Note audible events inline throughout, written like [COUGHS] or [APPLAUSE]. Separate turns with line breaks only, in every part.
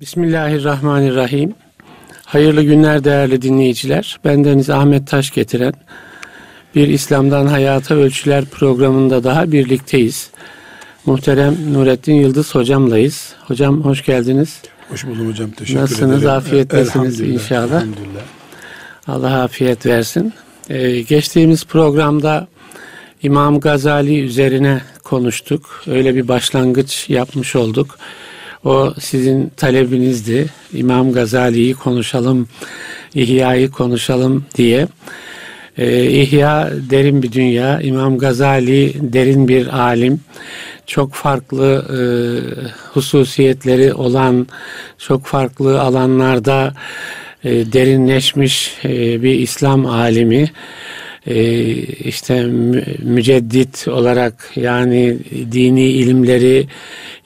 Bismillahirrahmanirrahim. Hayırlı günler değerli dinleyiciler. Bendeniz Ahmet Taş getiren bir İslam'dan Hayata Ölçüler programında daha birlikteyiz. Muhterem Nurettin Yıldız hocamlayız. Hocam hoş geldiniz.
Hoş buldum hocam. Teşekkür
Nasılsınız?
ederim.
Afiyettesiniz inşallah.
Elhamdülillah.
Allah afiyet versin. Ee, geçtiğimiz programda İmam Gazali üzerine konuştuk. Öyle bir başlangıç yapmış olduk. O sizin talebinizdi. İmam Gazali'yi konuşalım, İhya'yı konuşalım diye. Ee, İhya derin bir dünya. İmam Gazali derin bir alim. Çok farklı e, hususiyetleri olan, çok farklı alanlarda e, derinleşmiş e, bir İslam alimi e, işte müceddit olarak yani dini ilimleri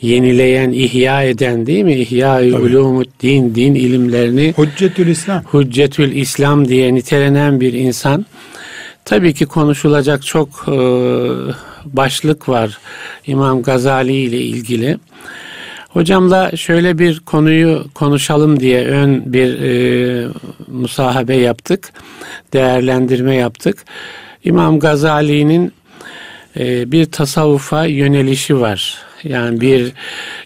yenileyen, ihya eden değil mi? İhya-i ulumuddin, din ilimlerini
Hüccetül İslam.
Hüccetül İslam diye nitelenen bir insan. Tabii ki konuşulacak çok e, başlık var İmam Gazali ile ilgili. Hocamla şöyle bir konuyu konuşalım diye ön bir e, musahabe yaptık, değerlendirme yaptık. İmam Gazali'nin e, bir tasavvufa yönelişi var. Yani bir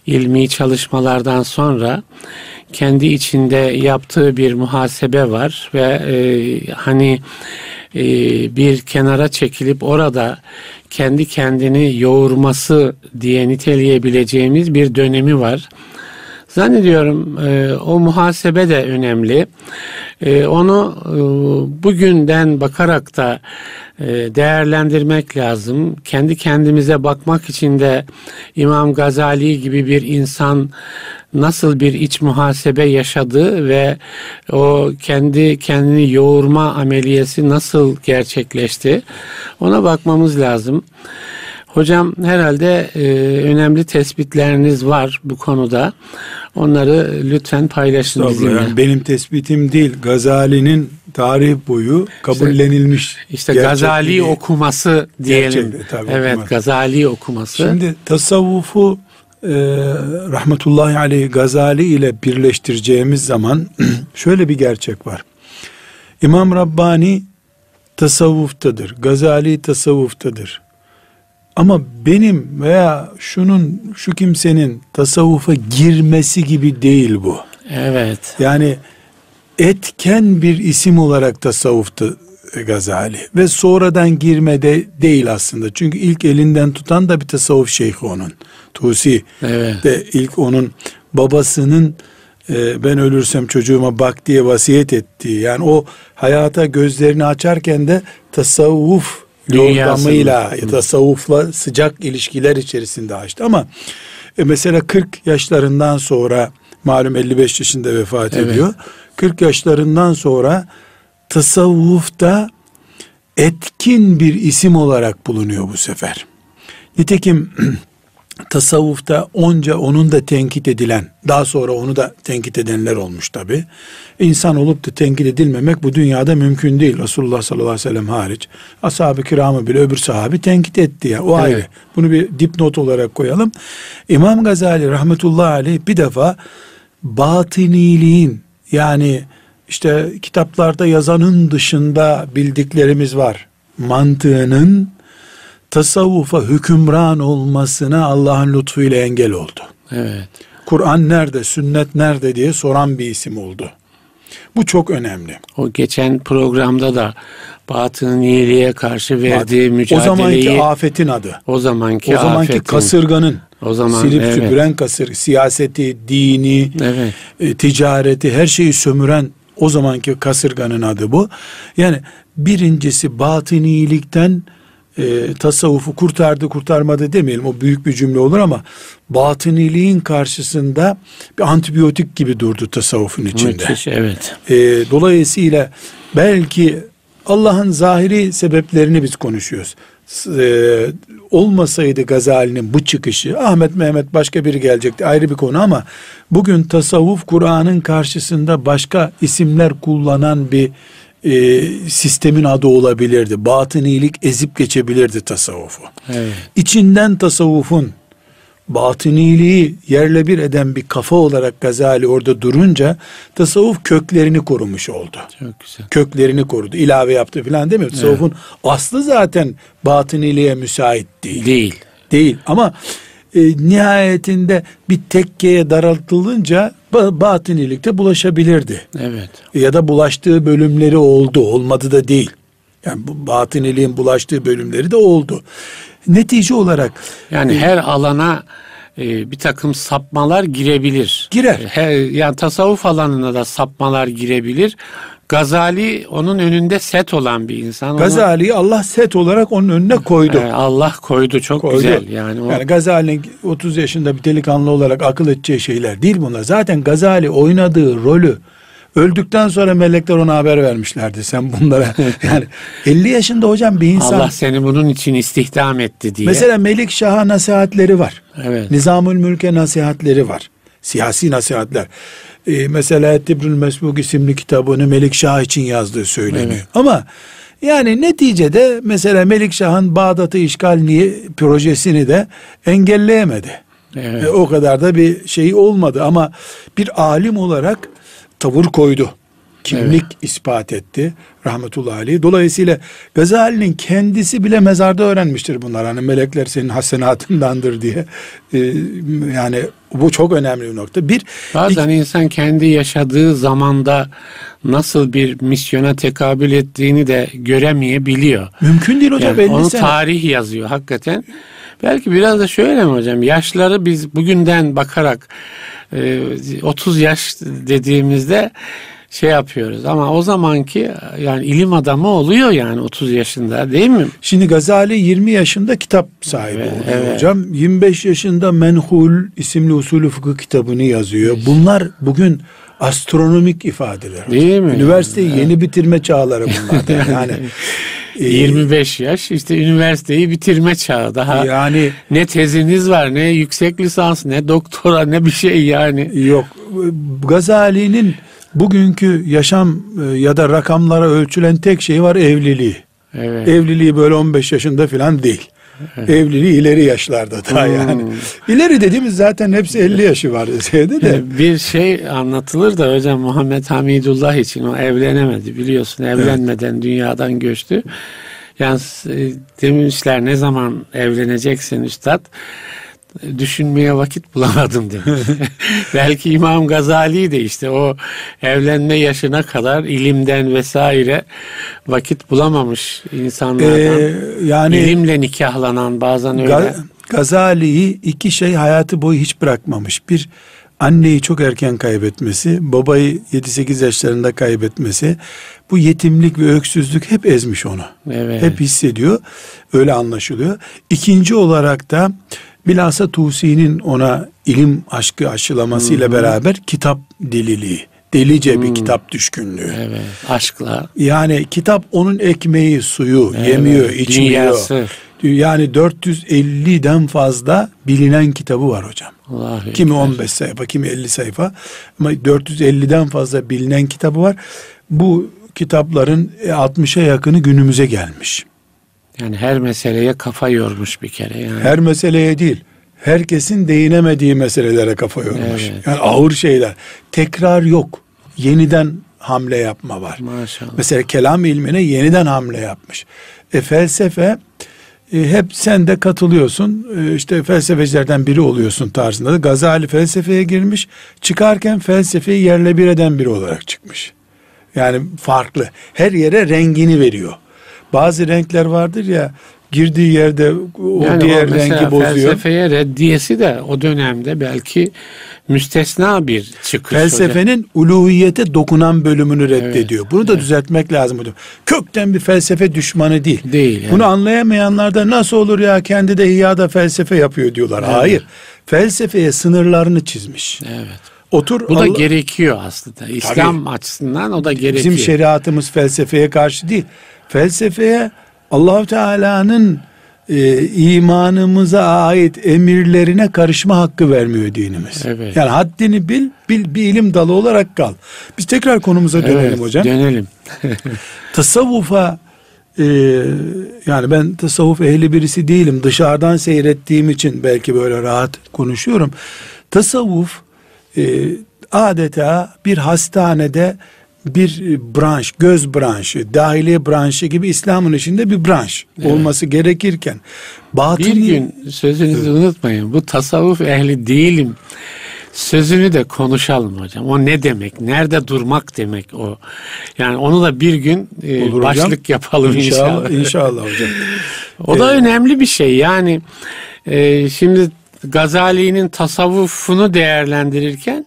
ilmi çalışmalardan sonra kendi içinde yaptığı bir muhasebe var ve e, hani e, bir kenara çekilip orada kendi kendini yoğurması diye niteleyebileceğimiz bir dönemi var. Zannediyorum e, o muhasebe de önemli. E, onu e, bugünden bakarak da değerlendirmek lazım. Kendi kendimize bakmak için de İmam Gazali gibi bir insan nasıl bir iç muhasebe yaşadı ve o kendi kendini yoğurma ameliyesi nasıl gerçekleşti ona bakmamız lazım. Hocam herhalde e, önemli tespitleriniz var bu konuda. Onları lütfen paylaşın bizimle.
Yani benim tespitim değil. Gazali'nin tarih boyu kabullenilmiş.
İşte Gazali okuması diyelim.
Gerçekte, tabii,
evet,
okuması.
Gazali okuması.
Şimdi tasavvufu e, rahmetullahi aleyh Gazali ile birleştireceğimiz zaman [CLEARS THROAT] şöyle bir gerçek var. İmam Rabbani tasavvuftadır. Gazali tasavvuftadır. Ama benim veya şunun şu kimsenin tasavvufa girmesi gibi değil bu.
Evet.
Yani etken bir isim olarak tasavvufta Gazali ve sonradan girmede değil aslında. Çünkü ilk elinden tutan da bir tasavvuf şeyhi onun. Tusi
Evet.
de ilk onun babasının e, ben ölürsem çocuğuma bak diye vasiyet ettiği. Yani o hayata gözlerini açarken de tasavvuf yordamıyla, tasavvufla sıcak ilişkiler içerisinde açtı. Ama e, mesela 40 yaşlarından sonra malum 55 yaşında vefat
Evet.
ediyor. 40 yaşlarından sonra tasavvufta etkin bir isim olarak bulunuyor bu sefer. Nitekim [CLEARS THROAT] tasavvufta onca onun da tenkit edilen, daha sonra onu da tenkit edenler olmuş tabi. İnsan olup da tenkit edilmemek bu dünyada mümkün değil. Resulullah sallallahu aleyhi ve sellem hariç. Ashab-ı kiramı bile öbür sahabi tenkit etti ya. O
Evet.
ayrı. Bunu bir dipnot olarak koyalım. İmam Gazali rahmetullahi aleyh bir defa batıniliğin yani işte kitaplarda yazanın dışında bildiklerimiz var. Mantığının tasavvufa hükümran olmasına Allah'ın lütfuyla engel oldu.
Evet.
Kur'an nerede, sünnet nerede diye soran bir isim oldu. Bu çok önemli.
O geçen programda da batın iyiliğe karşı verdiği
o
mücadeleyi
zamanki afetin adı.
o zamanki
O zamanki
afetin-
kasırganın,
o zaman
silip
evet.
süpüren kasır, siyaseti, dini,
Evet.
e, ticareti, her şeyi sömüren o zamanki kasırganın adı bu. Yani birincisi batınilikten e, tasavvufu kurtardı kurtarmadı demeyelim o büyük bir cümle olur ama batıniliğin karşısında bir antibiyotik gibi durdu tasavvufun içinde.
Müthiş evet.
E, dolayısıyla belki Allah'ın zahiri sebeplerini biz konuşuyoruz. S- e, olmasaydı Gazali'nin bu çıkışı Ahmet Mehmet başka biri gelecekti ayrı bir konu ama bugün tasavvuf Kur'an'ın karşısında başka isimler kullanan bir e, sistemin adı olabilirdi. Batınilik ezip geçebilirdi tasavvufu.
Evet.
İçinden tasavvufun batıniliği yerle bir eden bir kafa olarak Gazali orada durunca tasavvuf köklerini korumuş oldu.
Çok güzel.
Köklerini korudu. ilave yaptı falan değil mi? Tasavvufun aslı zaten batıniliğe müsait değil.
Değil.
Değil ama e, nihayetinde bir tekkeye daraltılınca ba- batınilikte bulaşabilirdi.
Evet.
Ya da bulaştığı bölümleri oldu. Olmadı da değil. Yani bu batıniliğin bulaştığı bölümleri de oldu. Netice olarak
Yani her alana e, bir takım sapmalar girebilir.
Girer.
Her, yani tasavvuf alanına da sapmalar girebilir. Gazali onun önünde set olan bir insan.
Gazali'yi Allah set olarak onun önüne koydu.
e, Allah koydu çok
koydu.
güzel. Yani o
Yani Gazali'nin 30 yaşında bir delikanlı olarak akıl edeceği şeyler değil bunlar. Zaten Gazali oynadığı rolü öldükten sonra melekler ona haber vermişlerdi. Sen bunlara [LAUGHS] yani 50 yaşında hocam bir insan
Allah seni bunun için istihdam etti diye.
mesela Melik Şah'a nasihatleri var.
evet.
Nizamül Mülk'e nasihatleri var. Siyasi nasihatler. Ee, mesela Tibrül Mesbuk isimli kitabını Melik Şah için yazdığı söyleniyor.
Evet.
Ama yani neticede mesela Melik Şah'ın Bağdat'ı işgal niye projesini de engelleyemedi.
Evet.
E, o kadar da bir şey olmadı ama bir alim olarak tavır koydu. Kimlik ispat etti rahmetullahi aleyh. Dolayısıyla Gazali'nin kendisi bile mezarda öğrenmiştir bunlar. Hani melekler senin hasenatındandır diye. E, yani bu çok önemli bir nokta. Bir,
Bazen insan kendi yaşadığı zamanda nasıl bir misyona tekabül ettiğini de göremeyebiliyor.
mümkün değil hocam
Yani
50
onu
sene.
tarih yazıyor hakikaten. Belki biraz da şöyle mi hocam? Yaşları biz bugünden bakarak e, 30 yaş dediğimizde şey yapıyoruz ama o zamanki yani ilim adamı oluyor yani 30 yaşında değil mi?
Şimdi Gazali 20 yaşında kitap sahibi
Evet,
oluyor
evet.
hocam. 25 yaşında Menhul isimli usulü fıkıh kitabını yazıyor. Bunlar bugün astronomik ifadeler.
Değil mi?
Üniversiteyi yeni bitirme çağları [LAUGHS] bunlar. yani e,
25 yaş işte üniversiteyi bitirme çağı daha
yani
ne teziniz var ne yüksek lisans ne doktora ne bir şey yani.
yok Gazali'nin bugünkü yaşam e, ya da rakamlara ölçülen tek şey var evliliği.
Evet.
Evliliği böyle 15 yaşında falan değil. Evliliği ileri yaşlarda daha
Hmm.
yani. İleri dediğimiz zaten hepsi 50 yaşı var [LAUGHS] deseydi de.
Bir şey anlatılır da hocam Muhammed Hamidullah için o evlenemedi biliyorsun evlenmeden dünyadan göçtü. Yani e, demişler ne zaman evleneceksin üstad? Düşünmeye vakit bulamadım demiş. [LAUGHS] Belki İmam Gazali de işte o evlenme yaşına kadar ilimden vesaire vakit bulamamış insanlardan.
Ee, yani
İlimle nikahlanan bazen öyle.
Ga- Gazali'yi iki şey hayatı boyu hiç bırakmamış. Bir anneyi çok erken kaybetmesi, babayı 7-8 yaşlarında kaybetmesi. Bu yetimlik ve öksüzlük hep ezmiş onu.
Evet.
Hep hissediyor. Öyle anlaşılıyor. İkinci olarak da bilhassa Tusi'nin ona ilim aşkı aşılamasıyla beraber kitap deliliği. Delice bir kitap düşkünlüğü.
Evet, aşkla.
Yani kitap onun ekmeği, suyu, yemiyor, içmiyor.
dünyası.
Yani 450'den fazla bilinen kitabı var hocam.
Allahu
Kimi
Ekber.
15 sayfa, kimi 50 sayfa ama 450'den fazla bilinen kitabı var. Bu kitapların e, 60'a yakını günümüze gelmiş.
Yani her meseleye kafa yormuş bir kere. Yani.
Her meseleye değil, herkesin değinemediği meselelere kafa yormuş.
Evet.
Yani ağır şeyler. Tekrar yok. Yeniden hamle yapma var.
Maşallah.
Mesela kelam ilmine yeniden hamle yapmış. E, felsefe e, hep sen de katılıyorsun. E, işte felsefecilerden biri oluyorsun tarzında da Gazali felsefeye girmiş. Çıkarken felsefeyi yerle bir eden biri olarak çıkmış. Yani farklı. Her yere rengini veriyor. Bazı renkler vardır ya girdiği yerde o
yani
diğer
o
rengi bozuyor.
felsefeye reddiyesi de o dönemde belki müstesna bir çıkış. hocam.
Felsefenin uluhiyete dokunan bölümünü reddediyor. Bunu da düzeltmek lazım hocam. Kökten bir felsefe düşmanı değil.
Değil, evet.
Bunu anlayamayanlar da nasıl olur ya kendi de İhya'da felsefe yapıyor diyorlar. Hayır. Felsefeye sınırlarını çizmiş.
Evet.
Otur
Bu da
Allah-
gerekiyor aslında. İslam açısından o da gerekiyor.
bizim şeriatımız felsefeye karşı değil. Felsefeye Allahu Teala'nın e, imanımıza ait emirlerine karışma hakkı vermiyor dinimiz.
Evet.
Yani haddini bil, bil bir ilim dalı olarak kal. Biz tekrar konumuza dönelim
Evet,
hocam.
Dönelim. [LAUGHS]
Tasavvufa e, yani ben tasavvuf ehli birisi değilim. Dışarıdan seyrettiğim için belki böyle rahat konuşuyorum. Tasavvuf e, adeta bir hastanede bir branş, göz branşı, dahiliye branşı gibi İslam'ın içinde bir branş evet. olması gerekirken
batını... Bir gün sözünüzü unutmayın. Bu tasavvuf ehli değilim sözünü de konuşalım hocam. O ne demek? Nerede durmak demek o? Yani onu da bir gün e, başlık hocam. yapalım inşallah.
İnşallah, inşallah hocam.
o da ee, önemli bir şey. Yani e, şimdi Gazali'nin tasavvufunu değerlendirirken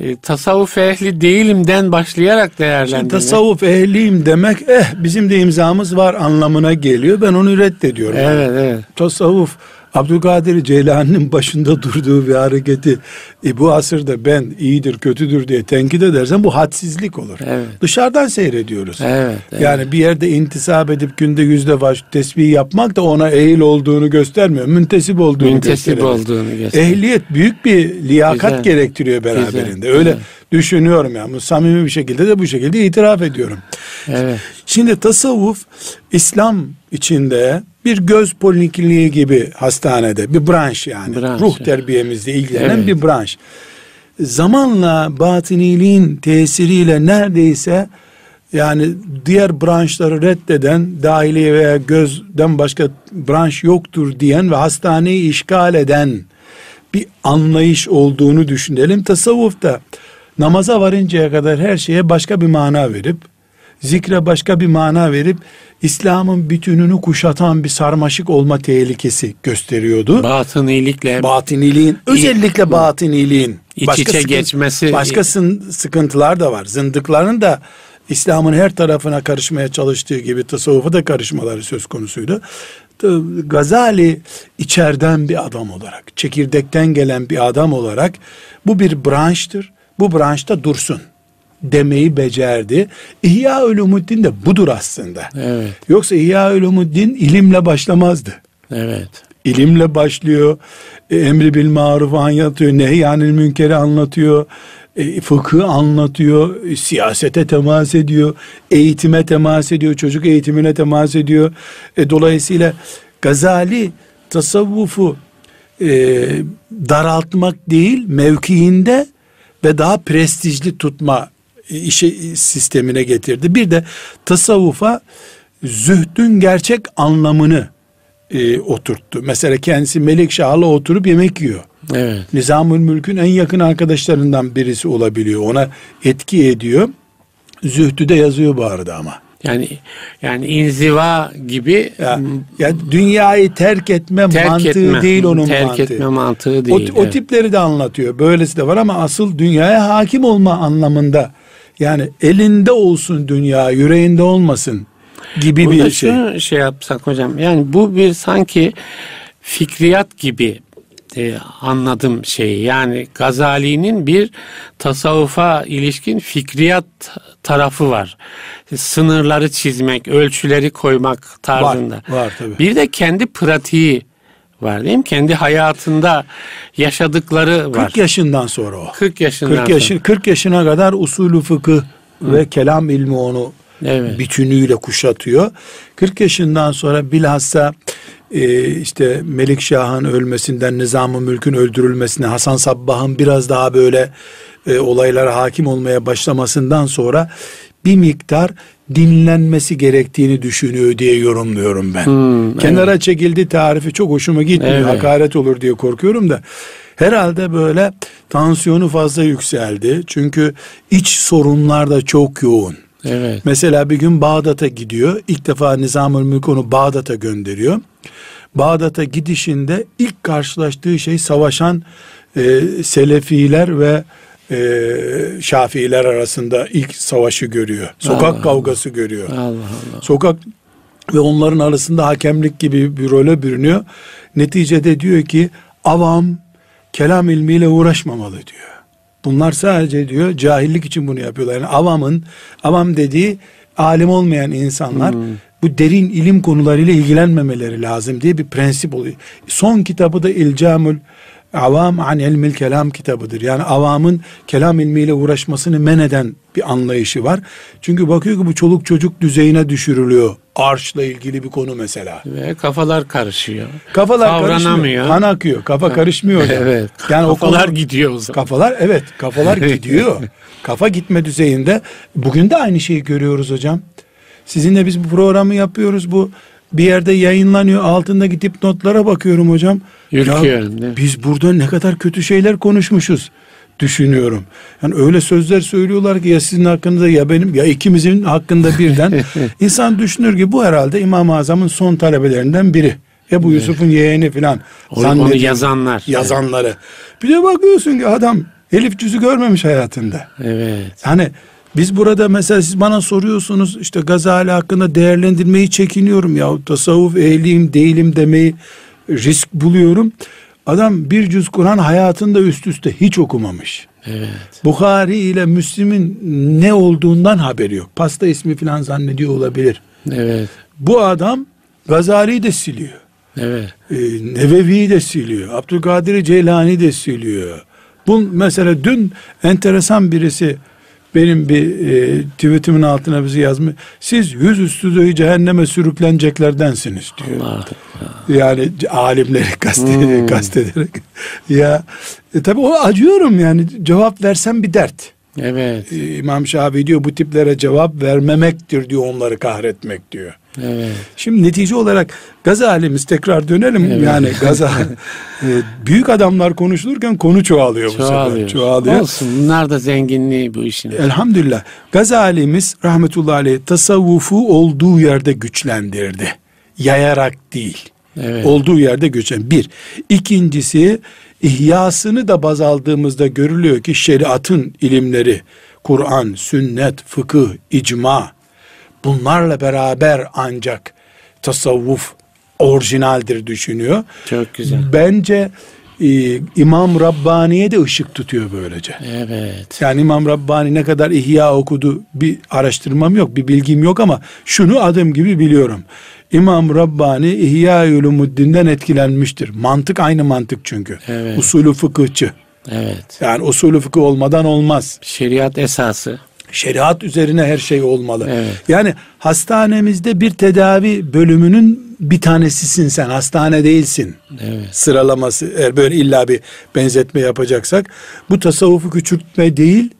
e, tasavvuf ehli değilimden başlayarak değerlendirmek.
Tasavvuf ehliyim demek eh bizim de imzamız var anlamına geliyor. Ben onu reddediyorum.
Evet evet.
Tasavvuf Abdülkadir Ceylani'nin başında durduğu bir hareketi e, bu asırda ben iyidir kötüdür diye tenkit edersen bu hadsizlik olur. Evet. Dışarıdan seyrediyoruz. Evet, evet. Yani bir yerde intisap edip günde yüz defa tesbih yapmak da ona eğil olduğunu göstermiyor. Müntesip olduğunu
Müntesip olduğunu gösteriyor.
Ehliyet büyük bir liyakat Güzel. gerektiriyor beraberinde. Güzel. Öyle Güzel. Düşünüyorum yani. Samimi bir şekilde de bu şekilde itiraf ediyorum. Evet. Şimdi tasavvuf İslam içinde bir göz polikliniği gibi hastanede bir branş yani. Branş, Ruh terbiyemizle ilgilenen evet. bir branş. Zamanla batıniliğin tesiriyle neredeyse yani diğer branşları reddeden, dahiliye veya gözden başka branş yoktur diyen ve hastaneyi işgal eden bir anlayış olduğunu düşünelim. Tasavvufta namaza varıncaya kadar her şeye başka bir mana verip, zikre başka bir mana verip, İslam'ın bütününü kuşatan bir sarmaşık olma tehlikesi gösteriyordu.
Batınilikle
batıniliğin özellikle batıniliğin
iç başka içe sıkıntı, geçmesi
başka sıkıntılar da var. Zındıkların da İslam'ın her tarafına karışmaya çalıştığı gibi tasavvufa da karışmaları söz konusuydu. Gazali içeriden bir adam olarak, çekirdekten gelen bir adam olarak bu bir branştır. Bu branşta dursun demeyi becerdi. İhya Ulumuddin de budur aslında. Evet. Yoksa İhya Ulumuddin ilimle başlamazdı.
Evet.
İlimle başlıyor. E, emri bil maruf anlatıyor. Nehyanil münkeri anlatıyor. E, fıkı anlatıyor. E, siyasete temas ediyor. Eğitime temas ediyor. Çocuk eğitimine temas ediyor. E, dolayısıyla Gazali tasavvufu e, daraltmak değil mevkiinde ve daha prestijli tutma işe sistemine getirdi. Bir de tasavvufa zühdün gerçek anlamını e, oturttu. Mesela kendisi Melikşah'la oturup yemek yiyor. Evet. Nizamül Mülk'ün en yakın arkadaşlarından birisi olabiliyor. Ona etki ediyor. Zühdü de yazıyor bu arada ama.
Yani yani inziva gibi
ya, ya dünyayı terk etme terk mantığı etme, değil onun
terk
mantığı.
Terk etme mantığı değil.
O, evet. o tipleri de anlatıyor. Böylesi de var ama asıl dünyaya hakim olma anlamında yani elinde olsun dünya, yüreğinde olmasın gibi Burada bir şey.
Şey yapsak hocam. Yani bu bir sanki fikriyat gibi e, anladım şeyi. Yani Gazali'nin bir tasavvufa ilişkin fikriyat tarafı var. Sınırları çizmek, ölçüleri koymak tarzında.
Var, var tabii.
Bir de kendi pratiği var değil mi? Kendi hayatında yaşadıkları var.
40 yaşından sonra o.
40 yaşından
40 yaşın, sonra. 40 yaşına kadar usulü fıkıh ve kelam ilmi onu evet. bütünüyle kuşatıyor. 40 yaşından sonra bilhassa e, işte Melikşah'ın ölmesinden, Nizam-ı Mülk'ün öldürülmesine, Hasan Sabbah'ın biraz daha böyle e, olaylara hakim olmaya başlamasından sonra bir miktar dinlenmesi gerektiğini düşünüyor diye yorumluyorum ben. Hmm, Kenara evet. çekildi tarifi çok hoşuma gitmiyor. Evet. Hakaret olur diye korkuyorum da. Herhalde böyle tansiyonu fazla yükseldi. Çünkü iç sorunlar da çok yoğun. Evet. Mesela bir gün Bağdat'a gidiyor. İlk defa Nizamül Mülk onu Bağdat'a gönderiyor. Bağdat'a gidişinde ilk karşılaştığı şey savaşan e, Selefiler ve e, Şafiiler arasında ilk savaşı görüyor. Sokak Allah kavgası Allah. görüyor. Allah Allah. Sokak ve onların arasında hakemlik gibi bir role bürünüyor. Neticede diyor ki avam kelam ilmiyle uğraşmamalı diyor. Bunlar sadece diyor cahillik için bunu yapıyorlar. Yani avamın, avam dediği alim olmayan insanlar hmm. bu derin ilim konularıyla ilgilenmemeleri lazım diye bir prensip oluyor. Son kitabı da İlcamül Avam an ilmil kelam kitabıdır. Yani avamın kelam ilmiyle uğraşmasını men eden bir anlayışı var. Çünkü bakıyor ki bu çoluk çocuk düzeyine düşürülüyor. Arşla ilgili bir konu mesela.
Ve kafalar karışıyor.
Kafalar
Kavranamıyor.
karışmıyor. Kan akıyor. Kafa karışmıyor. hocam.
Evet.
Yani
kafalar
konu-
gidiyor o zaman.
Kafalar evet kafalar gidiyor. Kafa gitme düzeyinde. Bugün de aynı şeyi görüyoruz hocam. Sizinle biz bu programı yapıyoruz. Bu bir yerde yayınlanıyor. Altında gidip notlara bakıyorum hocam.
Ürküyorum,
Ya biz burada ne kadar kötü şeyler konuşmuşuz düşünüyorum. Yani öyle sözler söylüyorlar ki ya sizin hakkınızda ya benim ya ikimizin hakkında birden. [LAUGHS] İnsan düşünür ki bu herhalde İmam-ı Azam'ın son talebelerinden biri. Ebu Yusuf'un yeğeni filan.
Onu, yazanlar.
yazanları. Bir de bakıyorsun ki adam elif cüzü görmemiş hayatında.
Evet.
Hani biz burada mesela siz bana soruyorsunuz işte Gazali hakkında değerlendirmeyi çekiniyorum ya tasavvuf ehliyim değilim demeyi risk buluyorum. Adam bir cüz Kur'an hayatında üst üste hiç okumamış.
Evet.
Bukhari ile Müslim'in ne olduğundan haberi yok. Pasta ismi falan zannediyor olabilir.
Evet.
Bu adam Gazali'yi de siliyor.
Evet.
e, Nevevi'yi de siliyor. Abdülkadir Ceylani de siliyor. Bu mesela dün enteresan birisi benim bir e, tweetimin altına bizi yazmış. Siz yüzüstü cehenneme sürükleneceklerdensiniz diyor.
Allah.
Yani alimleri [LAUGHS] kastederek,
Hmm.
kastederek. ya e, tabii o acıyorum yani cevap versem bir dert.
Evet.
E, İmam Şafii diyor bu tiplere cevap vermemektir diyor onları kahretmek diyor.
Evet.
Şimdi netice olarak Gazali'miz tekrar dönelim
Evet.
yani [LAUGHS] Gazali e, büyük adamlar konuşulurken konu çoğalıyor bu
Çoğalıyor.
sefer. Çoğalıyor.
Olsun. Bunlar da zenginliği bu işin.
Elhamdülillah. Gazali'miz rahmetullahi aleyh tasavvufu olduğu yerde güçlendirdi. Yayarak değil.
Evet.
Olduğu yerde güçlen. Bir. İkincisi ihyasını da baz aldığımızda görülüyor ki şeriatın ilimleri Kur'an, sünnet, fıkıh, icma bunlarla beraber ancak tasavvuf orijinaldir düşünüyor.
Çok güzel.
Bence e, İmam Rabbani'ye de ışık tutuyor böylece.
Evet.
Yani İmam Rabbani ne kadar ihya okudu bir araştırmam yok, bir bilgim yok ama şunu adım gibi biliyorum. İmam Rabbani İhya Ulumuddin'den etkilenmiştir. Mantık aynı mantık çünkü.
Evet.
Usulü fıkıhçı.
Evet.
Yani usulü fıkıh olmadan olmaz.
Şeriat esası.
Şeriat üzerine her şey olmalı.
Evet.
Yani hastanemizde bir tedavi bölümünün bir tanesisin sen. Hastane değilsin.
Evet.
Sıralaması eğer böyle illa bir benzetme yapacaksak bu tasavvufu küçültme değil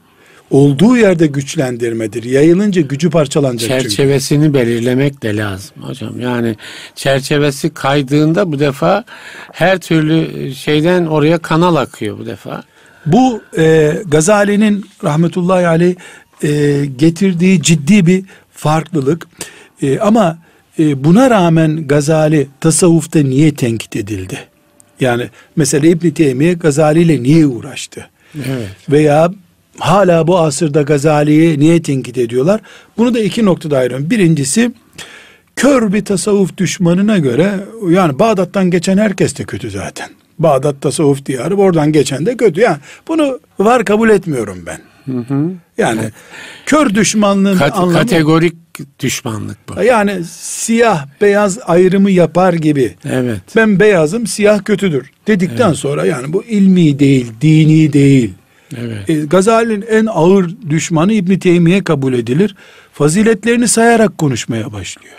olduğu yerde güçlendirmedir. Yayılınca gücü parçalanacak çünkü.
Çerçevesini belirlemek de lazım hocam. Yani çerçevesi kaydığında bu defa her türlü şeyden oraya kanal akıyor bu defa.
Bu e, Gazali'nin rahmetullahi aleyh e, getirdiği ciddi bir farklılık. E, ama e, buna rağmen Gazali tasavvufta niye tenkit edildi? Yani mesela İbn Teymiye Gazali ile niye uğraştı?
Evet.
Veya hala bu asırda Gazali'yi niye tenkit ediyorlar? Bunu da iki noktada ayırıyorum. Birincisi kör bir tasavvuf düşmanına göre yani Bağdat'tan geçen herkes de kötü zaten. Bağdat tasavvuf diyarı oradan geçen de kötü. Yani bunu var kabul etmiyorum ben. Yani kör düşmanlığın
Kat-
anlamı
kategorik düşmanlık bu.
yani siyah beyaz ayrımı yapar gibi.
Evet.
Ben beyazım siyah kötüdür dedikten sonra yani bu ilmi değil, dini değil.
Evet.
E, Gazali'nin en ağır düşmanı İbn Teymiye kabul edilir. Faziletlerini sayarak konuşmaya başlıyor.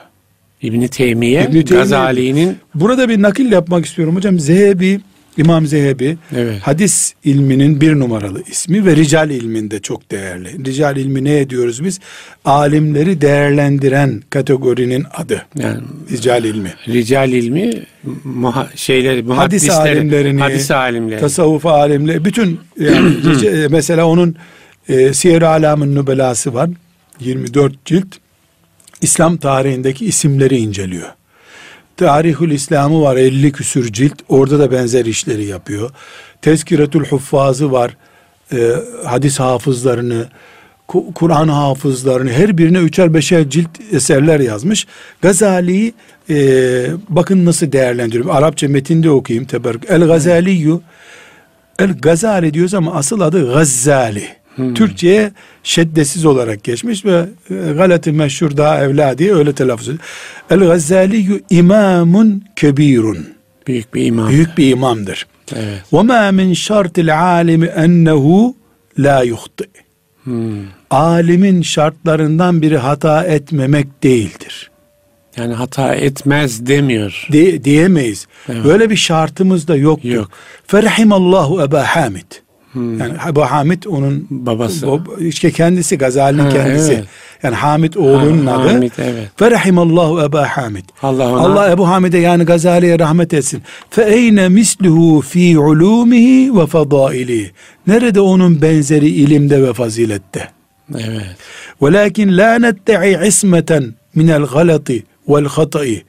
İbn Teymiye,
İbn-i Teymiye-
Gazali'nin
Burada bir nakil yapmak istiyorum hocam. Zehebi, İmam Zehebi
Evet.
hadis ilminin bir numaralı ismi ve rical ilminde çok değerli. Rical ilmi ne ediyoruz biz? Alimleri değerlendiren kategorinin adı.
yani
Rical ilmi.
rical ilmi muha, şeyleri
Hadis alimlerini,
hadis alimleri.
tasavvuf alimleri, bütün yani [CLEARS THROAT] rica- mesela onun e, Siyer-i Alam'ın nübelası var. 24 cilt. İslam tarihindeki isimleri inceliyor. Tarihül İslam'ı var 50 küsür cilt. Orada da benzer işleri yapıyor. Tezkiretül Huffazı var. e, hadis hafızlarını, Ku- Kur'an hafızlarını her birine üçer beşer cilt eserler yazmış. Gazali'yi e, bakın nasıl değerlendiriyorum. Arapça metinde okuyayım. Teberrük. El Gazaliyyü El Gazali diyoruz ama asıl adı Hmm. Türkçe'ye şeddesiz olarak geçmiş ve e, galati meşhur daha evla diye öyle telaffuz ediyor. El Gazzaliyu imamun kebirun.
Büyük bir imam.
Büyük bir imamdır.
Evet.
Ve ma min şartil alimi ennehu la yuhti.
Hmm.
Alimin şartlarından biri hata etmemek değildir.
Yani hata etmez demiyor.
De, diyemeyiz.
Evet.
Böyle bir şartımız da yoktur.
Yok.
Ferhimallahu Eba Hamid. Yani Ebu Hamid onun
Babası.
o- işte kendisi Gazali'nin
Ha,
kendisi.
evet.
Yani Hamid oğlunun
Ha,
adı.
Hamid, evet.
Ferhimallahu Eba Hamid.
Allah ona
Allah Ebu Hamid'e yani Gazali'ye rahmet etsin. Fe eyne misluhu fi ulumihi ve fadailihi. Nerede onun benzeri ilimde ve fazilette?
evet.
Velakin la nette'i ismeten minel galati vel hata'i.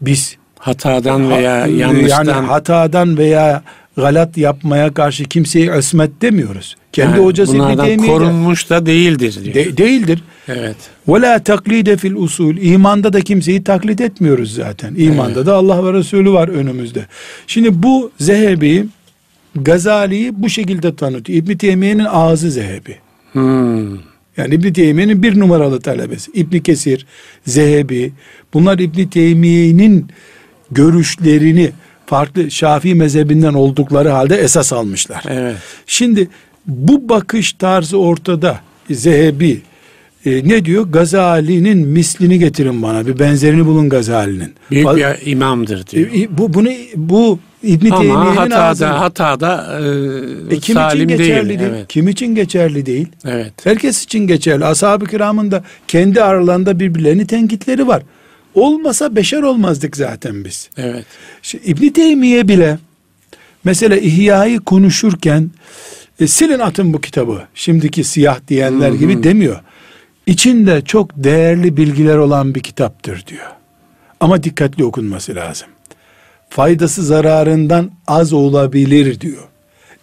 Biz
Hatadan veya yanlıştan
yani hatadan veya galat yapmaya karşı kimseye ismet demiyoruz. Kendi
yani
hocası de-
korunmuş da değildir diyor.
de- değildir.
evet.
Ve la taklide fil usul. İmanda da kimseyi taklit etmiyoruz zaten. İmanda da Allah ve Resulü var önümüzde. Şimdi bu Zehebi Gazali'yi bu şekilde tanıtıyor. İbn Teymiye'nin ağzı Zehebi.
Hmm.
Yani İbn Teymiye'nin bir numaralı talebesi. İbn Kesir, Zehebi. Bunlar İbn Teymiye'nin görüşlerini farklı Şafii mezhebinden oldukları halde esas almışlar.
Evet.
Şimdi bu bakış tarzı ortada. Zehebi e, ne diyor? Gazali'nin mislini getirin bana. Bir benzerini bulun Gazali'nin.
Büyük
Faz-
bir imamdır diyor.
E, bu bunu bu İbn
Ama hatada
ağzında.
hatada e,
E, kim için
salim
geçerli
değil.
değil?
Evet.
Kim için geçerli değil?
Evet.
Herkes için geçerli. Ashab-ı kiramın da kendi aralarında birbirlerini tenkitleri var. Olmasa beşer olmazdık zaten biz.
Evet.
Şimdi İbn Teymiye bile mesela İhya'yı konuşurken e, silin atın bu kitabı. Şimdiki siyah diyenler gibi demiyor. İçinde çok değerli bilgiler olan bir kitaptır diyor. Ama dikkatli okunması lazım. Faydası zararından az olabilir diyor.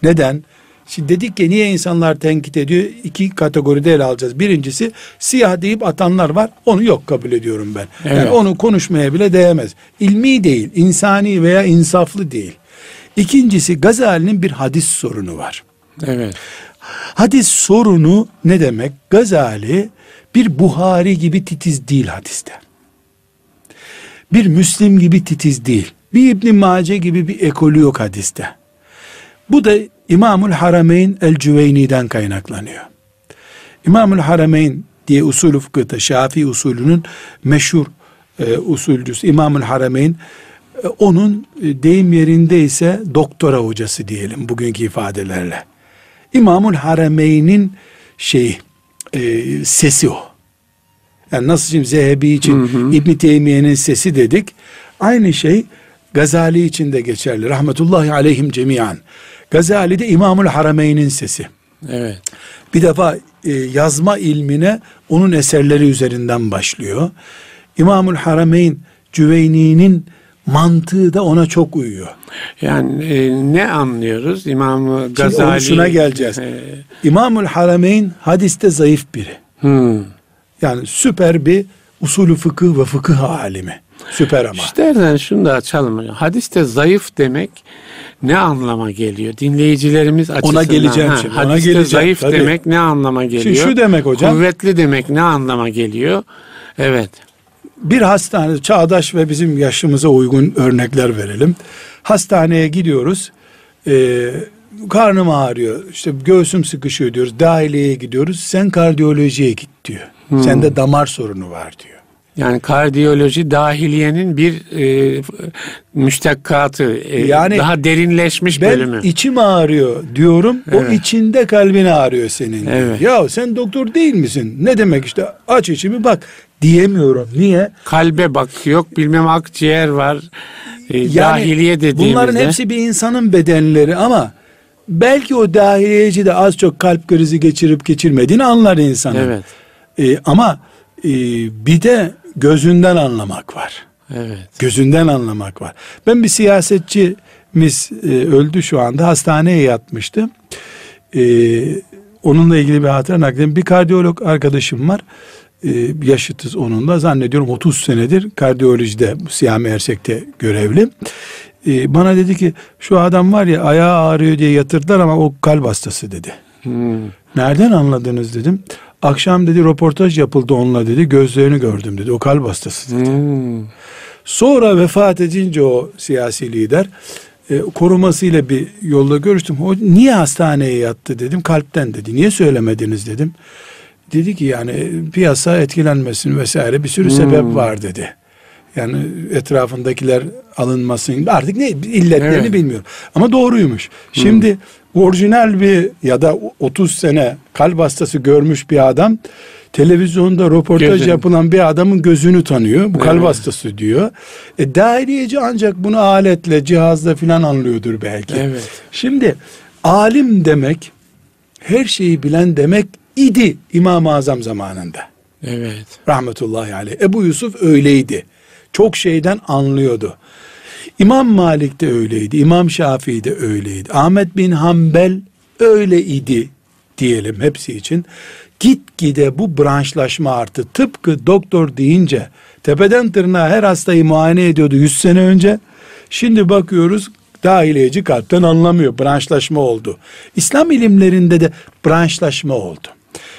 Neden? Şimdi dedik ki niye insanlar tenkit ediyor? İki kategoride ele alacağız. Birincisi siyah deyip atanlar var. Onu yok kabul ediyorum ben. Yani
Evet.
onu konuşmaya bile değmez. İlmi değil, insani veya insaflı değil. İkincisi Gazali'nin bir hadis sorunu var.
Evet.
Hadis sorunu ne demek? Gazali bir Buhari gibi titiz değil hadiste. Bir Müslim gibi titiz değil. Bir İbn Mace gibi bir ekolü yok hadiste. Bu da İmamul Harameyn El Cüveyni'den kaynaklanıyor. İmamul Harameyn diye usulü fıkıhta Şafii usulünün meşhur e, usulcüsü İmamul Harameyn e, onun e, deyim yerinde ise doktora hocası diyelim bugünkü ifadelerle. İmamul Harameyn'in şey e, sesi o. Yani nasıl şimdi Zehebi için İbn Teymiye'nin sesi dedik. Aynı şey Gazali için de geçerli. Rahmetullahi aleyhim cemiyan. Gazali de İmamul Harameyn'in sesi.
Evet.
Bir defa e, yazma ilmine onun eserleri üzerinden başlıyor. İmamul Harameyn Cüveyni'nin mantığı da ona çok uyuyor.
Yani e, ne anlıyoruz? İmam
Şimdi
Gazali.
onun şuna geleceğiz.
E,
İmamul Harameyn hadiste zayıf biri.
hmm.
Yani süper bir usulü fıkıh ve fıkıh alimi. Süper ama.
İstersen şunu da açalım. hocam. Hadiste zayıf demek ne anlama geliyor? Dinleyicilerimiz açısından.
geleceğim şimdi, ona
hadiste
geleceğim,
zayıf
tabii.
demek ne anlama geliyor?
Şimdi şu demek hocam.
Kuvvetli demek ne anlama geliyor? Evet.
Bir hastane çağdaş ve bizim yaşımıza uygun örnekler verelim. Hastaneye gidiyoruz. Ee, karnım ağrıyor. işte göğsüm sıkışıyor diyoruz. Dahiliyeye gidiyoruz. Sen kardiyolojiye git diyor.
Hmm.
Sende damar sorunu var diyor.
Yani kardiyoloji dahiliyenin bir e, müştekkatı, e,
Yani
daha derinleşmiş
Ben
bölümü.
içim ağrıyor diyorum. O
Evet.
içinde kalbin ağrıyor senin.
Evet.
Ya sen doktor değil misin? Ne demek işte aç içimi bak diyemiyorum. Niye?
Kalbe bak yok bilmem akciğer var. E, dahiliye dediğimizde.
Bunların hepsi bir insanın bedenleri ama belki o dahiliyeci de az çok kalp krizi geçirip geçirmediğini anlar insanın.
Evet.
Ee, ama e, bir de gözünden anlamak var.
Evet.
Gözünden anlamak var. Ben bir siyasetçimiz e, öldü şu anda hastaneye yatmıştı. Ee, onunla ilgili bir hatıra nakledeyim. Bir kardiyolog arkadaşım var. Ee, yaşıtız onunla. Zannediyorum 30 senedir kardiyolojide Siyami Ersek'te görevli. Ee, bana dedi ki şu adam var ya ayağı ağrıyor diye yatırdılar ama o kalp hastası dedi.
Hmm.
Nereden anladınız dedim. Akşam dedi röportaj yapıldı onunla dedi. Gözlerini gördüm dedi. O kalp hastası dedi.
Hmm.
Sonra vefat edince o siyasi lider e, korumasıyla bir yolda görüştüm. O niye hastaneye yattı dedim. Kalpten dedi. Niye söylemediniz dedim. Dedi ki yani piyasa etkilenmesin vesaire bir sürü hmm. sebep var dedi. Yani etrafındakiler alınmasın. Artık ne illetlerini evet. bilmiyorum. Ama doğruymuş. Şimdi hmm. Orijinal bir ya da 30 sene kalp hastası görmüş bir adam televizyonda röportaj Gözün. yapılan bir adamın gözünü tanıyor. Bu kalp evet. hastası diyor. E daireci ancak bunu aletle, cihazla filan anlıyordur belki. Evet. Şimdi alim demek her şeyi bilen demek idi İmam-ı Azam zamanında.
Evet.
Rahmetullahi aleyh. Ebu Yusuf öyleydi. Çok şeyden anlıyordu. İmam Malik de öyleydi. İmam Şafii de öyleydi. Ahmet bin Hanbel öyleydi diyelim hepsi için. Gitgide bu branşlaşma arttı. Tıpkı doktor deyince tepeden tırnağa her hastayı muayene ediyordu 100 sene önce. Şimdi bakıyoruz dahiliyeci kalpten anlamıyor. Branşlaşma oldu. İslam ilimlerinde de branşlaşma oldu.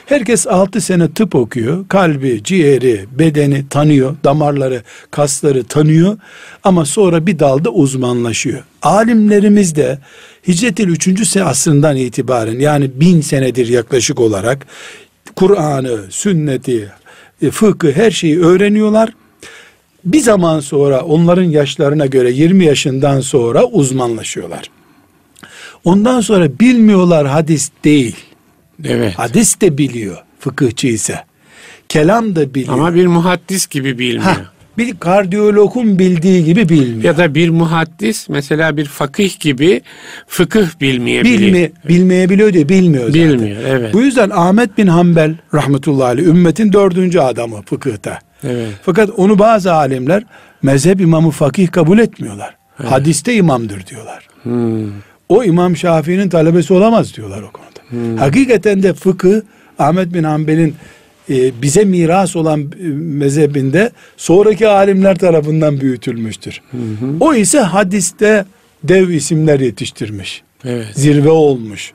Herkes altı sene tıp okuyor. Kalbi, ciğeri, bedeni tanıyor. Damarları, kasları tanıyor. Ama sonra bir dalda uzmanlaşıyor. Alimlerimiz de hicretin 3. asrından itibaren yani bin senedir yaklaşık olarak Kur'an'ı, sünneti, e, fıkı her şeyi öğreniyorlar. Bir zaman sonra onların yaşlarına göre 20 yaşından sonra uzmanlaşıyorlar. Ondan sonra bilmiyorlar hadis değil. Evet. Hadis de biliyor fıkıhçı ise. Kelam da biliyor.
Ama bir muhaddis gibi bilmiyor. Ha,
bir kardiyologun bildiği gibi bilmiyor.
Ya da bir muhaddis mesela bir fakih gibi fıkıh bilmeyebiliyor. Bilme,
bilmeyebiliyor diye bilmiyor zaten.
Bilmiyor evet.
Bu yüzden Ahmet bin Hanbel rahmetullahi aleyh ümmetin dördüncü adamı fıkıhta. Evet. Fakat onu bazı alimler mezhep imamı fakih kabul etmiyorlar. Evet. Hadiste imamdır diyorlar. Hmm. O İmam Şafii'nin talebesi olamaz diyorlar o konuda. Hmm. Hakikaten de fıkıh Ahmet bin Hanbel'in e, bize miras olan e, mezhebinde sonraki alimler tarafından büyütülmüştür. Hı O ise hadiste dev isimler yetiştirmiş. Evet. Zirve olmuş.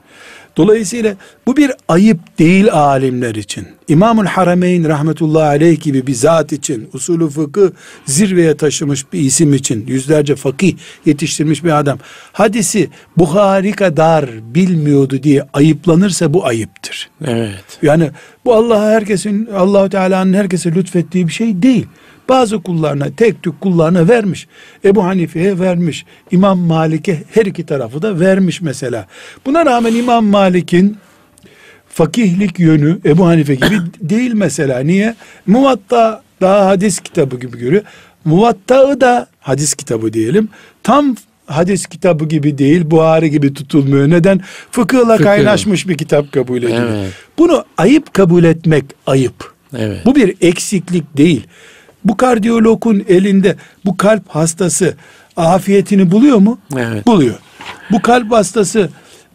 Dolayısıyla bu bir ayıp değil alimler için. İmamul Harameyn rahmetullahi aleyh gibi bir zat için, usulü fıkı zirveye taşımış bir isim için, yüzlerce fakih yetiştirmiş bir adam. Hadisi Buhari kadar bilmiyordu diye ayıplanırsa bu ayıptır.
Evet.
Yani bu Allah'a herkesin, Allahu Teala'nın herkese lütfettiği bir şey değil. Bazı kullarına, tek tük kullarına vermiş. Ebu Hanife'ye vermiş. İmam Malik'e her iki tarafı da vermiş mesela. Buna rağmen İmam Malik'in fakihlik yönü Ebu Hanife gibi [COUGHS] değil mesela. Niye? Muvatta daha hadis kitabı gibi görüyor. Muvatta'ı da hadis kitabı diyelim. Tam hadis kitabı gibi değil, Buhari gibi tutulmuyor. Neden? Fıkıhla Fıkıh. kaynaşmış bir kitap kabul ediliyor. Evet. Bunu ayıp kabul etmek ayıp. Evet. Bu bir eksiklik değil. Bu kardiyologun elinde bu kalp hastası afiyetini buluyor mu? Evet. Buluyor. Bu kalp hastası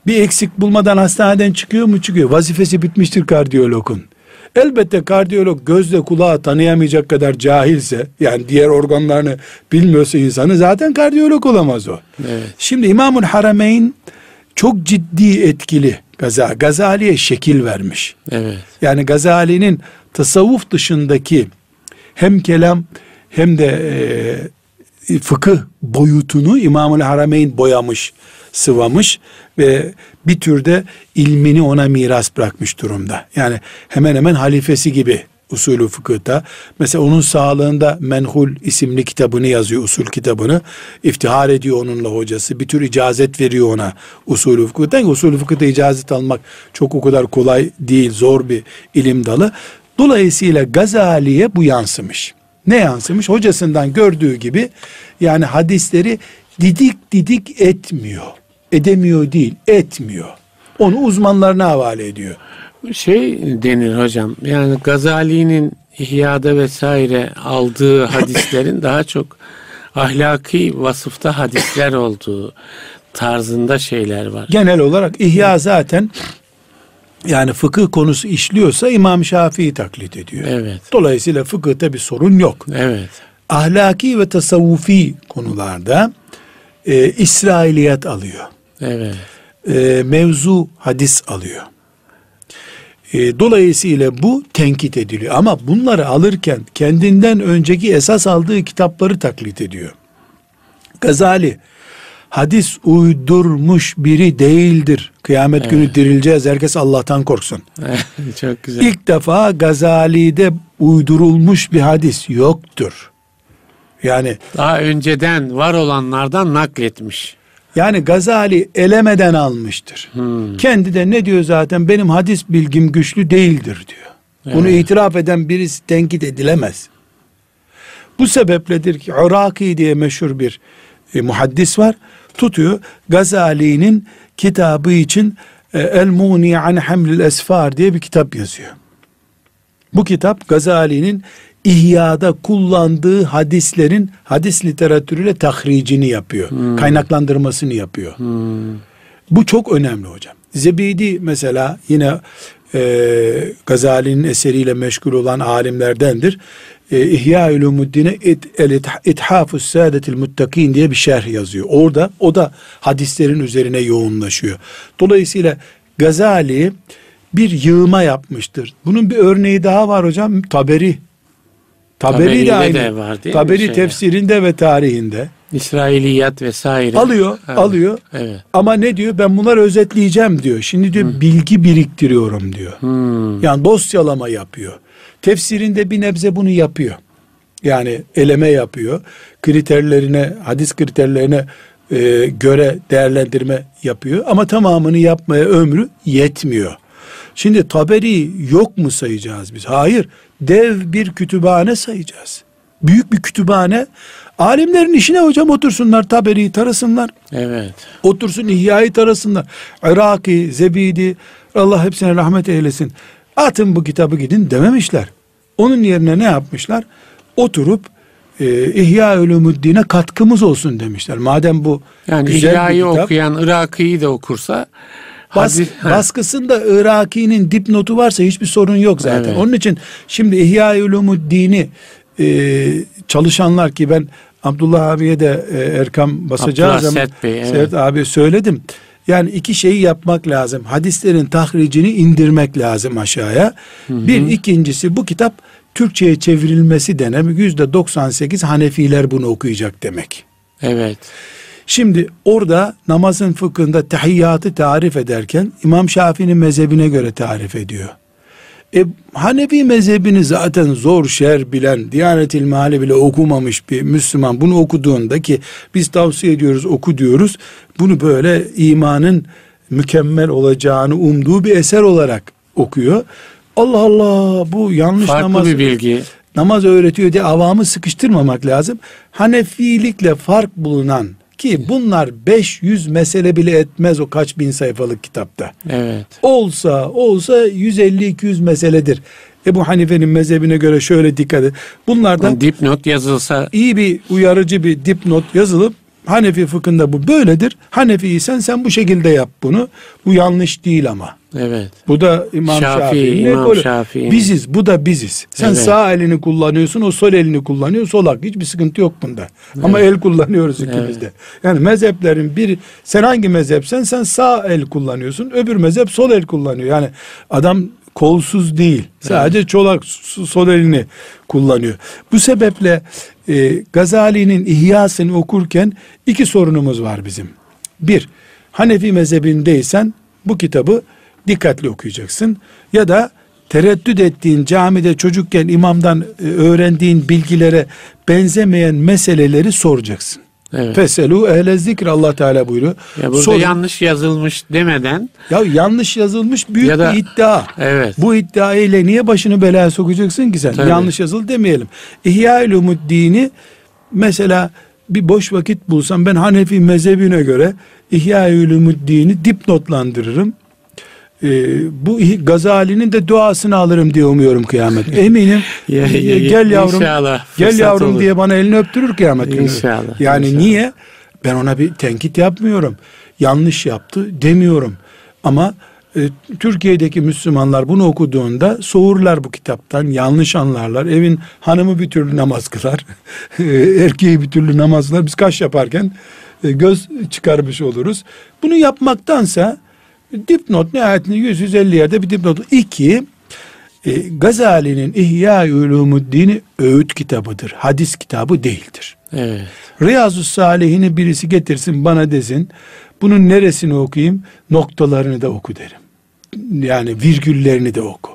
bir eksik bulmadan hastaneden çıkıyor mu? Çıkıyor. Vazifesi bitmiştir kardiyologun. Elbette kardiyolog gözle kulağı tanıyamayacak kadar cahilse yani diğer organlarını bilmiyorsa insanı zaten kardiyolog olamaz o. Evet. Şimdi İmamul Harameyn çok ciddi etkili Gaza, Gazali'ye şekil vermiş. Evet. Yani Gazali'nin tasavvuf dışındaki hem kelam hem de e, fıkıh boyutunu İmamül Harameyn boyamış, sıvamış ve bir türde ilmini ona miras bırakmış durumda. Yani hemen hemen halifesi gibi usulü fıkıhta. Mesela onun sağlığında Menhul isimli kitabını yazıyor, usul kitabını. iftihar ediyor onunla hocası. Bir tür icazet veriyor ona usulü fıkıhta. Usulü fıkıhta icazet almak çok o kadar kolay değil, zor bir ilim dalı. Dolayısıyla Gazali'ye bu yansımış. Ne yansımış? Hocasından gördüğü gibi yani hadisleri didik didik etmiyor. Edemiyor değil, etmiyor. Onu uzmanlarına havale ediyor.
Şey denir hocam. Yani Gazali'nin İhya'da vesaire aldığı hadislerin daha çok ahlaki vasıfta hadisler olduğu tarzında şeyler var.
Genel olarak İhya zaten yani fıkıh konusu işliyorsa İmam Şafii taklit ediyor. Evet. Dolayısıyla fıkıhta bir sorun yok.
Evet.
Ahlaki ve tasavvufi konularda e, İsrailiyat alıyor.
Evet.
E, mevzu hadis alıyor. E, dolayısıyla bu tenkit ediliyor. Ama bunları alırken kendinden önceki esas aldığı kitapları taklit ediyor. Gazali hadis uydurmuş biri değildir. Kıyamet evet. günü dirileceğiz. Herkes Allah'tan korksun.
Çok güzel.
İlk defa Gazali'de uydurulmuş bir hadis yoktur. Yani
daha önceden var olanlardan nakletmiş.
Yani Gazali elemeden almıştır. Hmm. Kendi de ne diyor zaten benim hadis bilgim güçlü değildir diyor. Evet. Bunu itiraf eden birisi tenkit edilemez. Bu sebepledir ki Iraki diye meşhur bir e, muhaddis var. Tutuyor Gazali'nin kitabı için e, El Muni an Hamlil Esfar diye bir kitap yazıyor. Bu kitap Gazali'nin İhya'da kullandığı hadislerin hadis literatürüyle tahricini yapıyor. Hmm. Kaynaklandırmasını yapıyor. Hmm. Bu çok önemli hocam. Zebidi mesela yine e, Gazali'nin eseriyle meşgul olan alimlerdendir. E, İhya Ulumuddin'e El İthafus Saadetil Muttakin diye bir şerh yazıyor. Orada o da hadislerin üzerine yoğunlaşıyor. Dolayısıyla Gazali bir yığma yapmıştır. Bunun bir örneği daha var hocam. Taberi Taberi de aynı. De var, değil Taberi mi tefsirinde ve tarihinde.
İsrailiyat vesaire.
Alıyor, evet. alıyor. Evet. Ama ne diyor? Ben bunları özetleyeceğim diyor. Şimdi diyor hmm. bilgi biriktiriyorum diyor. Hmm. Yani dosyalama yapıyor. Tefsirinde bir nebze bunu yapıyor. Yani eleme yapıyor. Kriterlerine, hadis kriterlerine e, göre değerlendirme yapıyor. Ama tamamını yapmaya ömrü yetmiyor. Şimdi Taberi yok mu sayacağız biz? Hayır. Dev bir kütüphane sayacağız. Büyük bir kütüphane. Alimlerin işine hocam otursunlar Taberi'yi tarasınlar.
Evet.
Otursun İhya'yı tarasınlar. Iraki, Zebidi, Allah hepsine rahmet eylesin. Atın bu kitabı gidin dememişler. Onun yerine ne yapmışlar? Oturup e, İhya Ulumuddin'e katkımız olsun demişler. Madem bu
yani güzel İhya'yı kitap, okuyan Iraki'yi de okursa
Bas, baskısında Iraki'nin dipnotu varsa hiçbir sorun yok zaten. Evet. Onun için şimdi İhya Ulumuddin'i e, çalışanlar ki ben Abdullah abiye de e, Erkam basacağı zaman Sert, Bey, evet. Sert abi söyledim. Yani iki şeyi yapmak lazım. Hadislerin tahricini indirmek lazım aşağıya. Hı hı. Bir ikincisi bu kitap Türkçe'ye çevrilmesi denem yüzde 98 Hanefiler bunu okuyacak demek.
Evet.
Şimdi orada namazın fıkhında tahiyyatı tarif ederken İmam Şafii'nin mezhebine göre tarif ediyor. E, Hanefi mezhebini zaten zor şer bilen, Diyanet İlmihali bile okumamış bir Müslüman bunu okuduğunda ki biz tavsiye ediyoruz oku diyoruz. Bunu böyle imanın mükemmel olacağını umduğu bir eser olarak okuyor. Allah Allah bu yanlış
Farklı
namaz.
bir bilgi.
Namaz öğretiyor diye avamı sıkıştırmamak lazım. Hanefilikle fark bulunan ki bunlar 500 mesele bile etmez o kaç bin sayfalık kitapta.
Evet.
Olsa olsa 150-200 meseledir. Ebu Hanife'nin mezhebine göre şöyle dikkat et. Bunlardan
dipnot yazılsa
iyi bir uyarıcı bir dipnot yazılıp Hanefi fıkhında bu böyledir. Hanefi'ysen sen bu şekilde yap bunu. Bu yanlış değil ama.
Evet.
Bu da İmam Şafii. Şafii. İmam Şafii. Biziz. Bu da biziz. Sen evet. sağ elini kullanıyorsun. O sol elini kullanıyor. Solak. Hiçbir sıkıntı yok bunda. Evet. Ama el kullanıyoruz ikimiz evet. de. Yani mezheplerin bir sen hangi mezhepsen sen sağ el kullanıyorsun. Öbür mezhep sol el kullanıyor. Yani adam kolsuz değil. Sadece evet. çolak sol elini kullanıyor. Bu sebeple e, Gazali'nin İhyasını okurken iki sorunumuz var bizim. Bir, Hanefi mezhebindeysen bu kitabı dikkatli okuyacaksın. Ya da tereddüt ettiğin camide çocukken imamdan e, öğrendiğin bilgilere benzemeyen meseleleri soracaksın. Evet. Feselu ehle zikr Allah Teala buyuruyor.
Ya burada Sorun, yanlış yazılmış demeden.
Ya yanlış yazılmış büyük ya da, bir iddia.
Evet.
Bu iddia ile niye başını belaya sokacaksın ki sen? Tabii. Yanlış yazıl demeyelim. İhya-ül dini mesela bir boş vakit bulsam ben Hanefi mezhebine göre İhya-ül dini dipnotlandırırım e, bu Gazali'nin de duasını alırım diye umuyorum kıyamet. [LAUGHS] Eminim. ya, ya, gel yavrum. İnşallah. Gel yavrum olur. diye bana elini öptürür kıyamet günü.
İnşallah.
Yani
inşallah.
niye? Ben ona bir tenkit yapmıyorum. Yanlış yaptı demiyorum. Ama e, Türkiye'deki Müslümanlar bunu okuduğunda soğurlar bu kitaptan, yanlış anlarlar. Evin hanımı bir türlü namaz kılar, [LAUGHS] erkeği bir türlü namaz kılar. Biz kaş yaparken e, göz çıkarmış oluruz. Bunu yapmaktansa dipnot nihayetinde 150 yerde bir dipnot. İki, E, Gazali'nin İhya Ulumuddin'i öğüt kitabıdır. Hadis kitabı değildir.
Evet.
Riyazu Salihini birisi getirsin bana desin. Bunun neresini okuyayım? Noktalarını da oku derim. Yani virgüllerini de oku.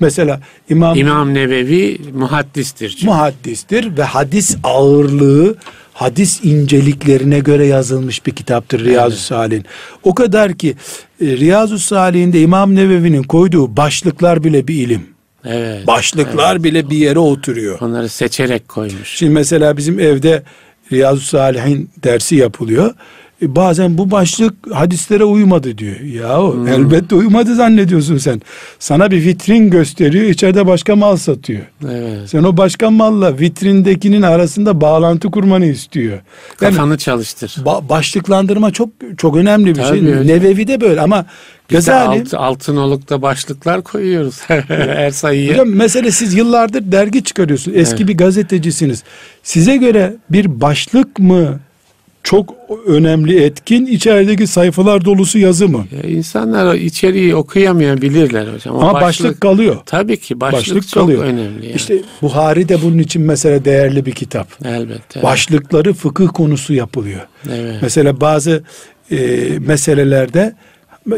Mesela İmam,
İmam Nevevi muhaddistir. çünkü.
muhaddistir ve hadis ağırlığı hadis inceliklerine göre yazılmış bir kitaptır Riyazu
Evet.
Salih'in. O kadar ki e, Riyazu Salih'inde İmam Nevevi'nin koyduğu başlıklar bile bir ilim.
evet.
Başlıklar bile bir yere oturuyor.
Onları seçerek koymuş.
Şimdi mesela bizim evde Riyazu Salih'in dersi yapılıyor. E, bazen bu başlık hadislere uymadı diyor. Ya elbette uymadı zannediyorsun sen. Sana bir vitrin gösteriyor, içeride başka mal satıyor.
Evet.
Sen o başka malla vitrindekinin arasında bağlantı kurmanı istiyor. Yani
Kafanı çalıştır.
ba- başlıklandırma çok çok önemli bir
Tabii
şey.
öyle.
Nevevi de böyle ama Gazali
alt, altın olukta başlıklar koyuyoruz [LAUGHS] her sayıya.
Hocam mesele siz yıllardır dergi çıkarıyorsunuz. Eski
Evet.
bir gazetecisiniz. Size göre bir başlık mı çok önemli etkin içerideki sayfalar dolusu yazı mı?
Ya insanlar içeriği okuyamayabilirler hocam. O
Ama başlık, kalıyor.
Tabii ki başlık,
Başlık
çok
kalıyor.
önemli. Yani.
İşte Buhari de bunun için mesela değerli bir kitap.
Elbette.
Başlıkları fıkıh konusu yapılıyor.
Evet.
Mesela bazı e, meselelerde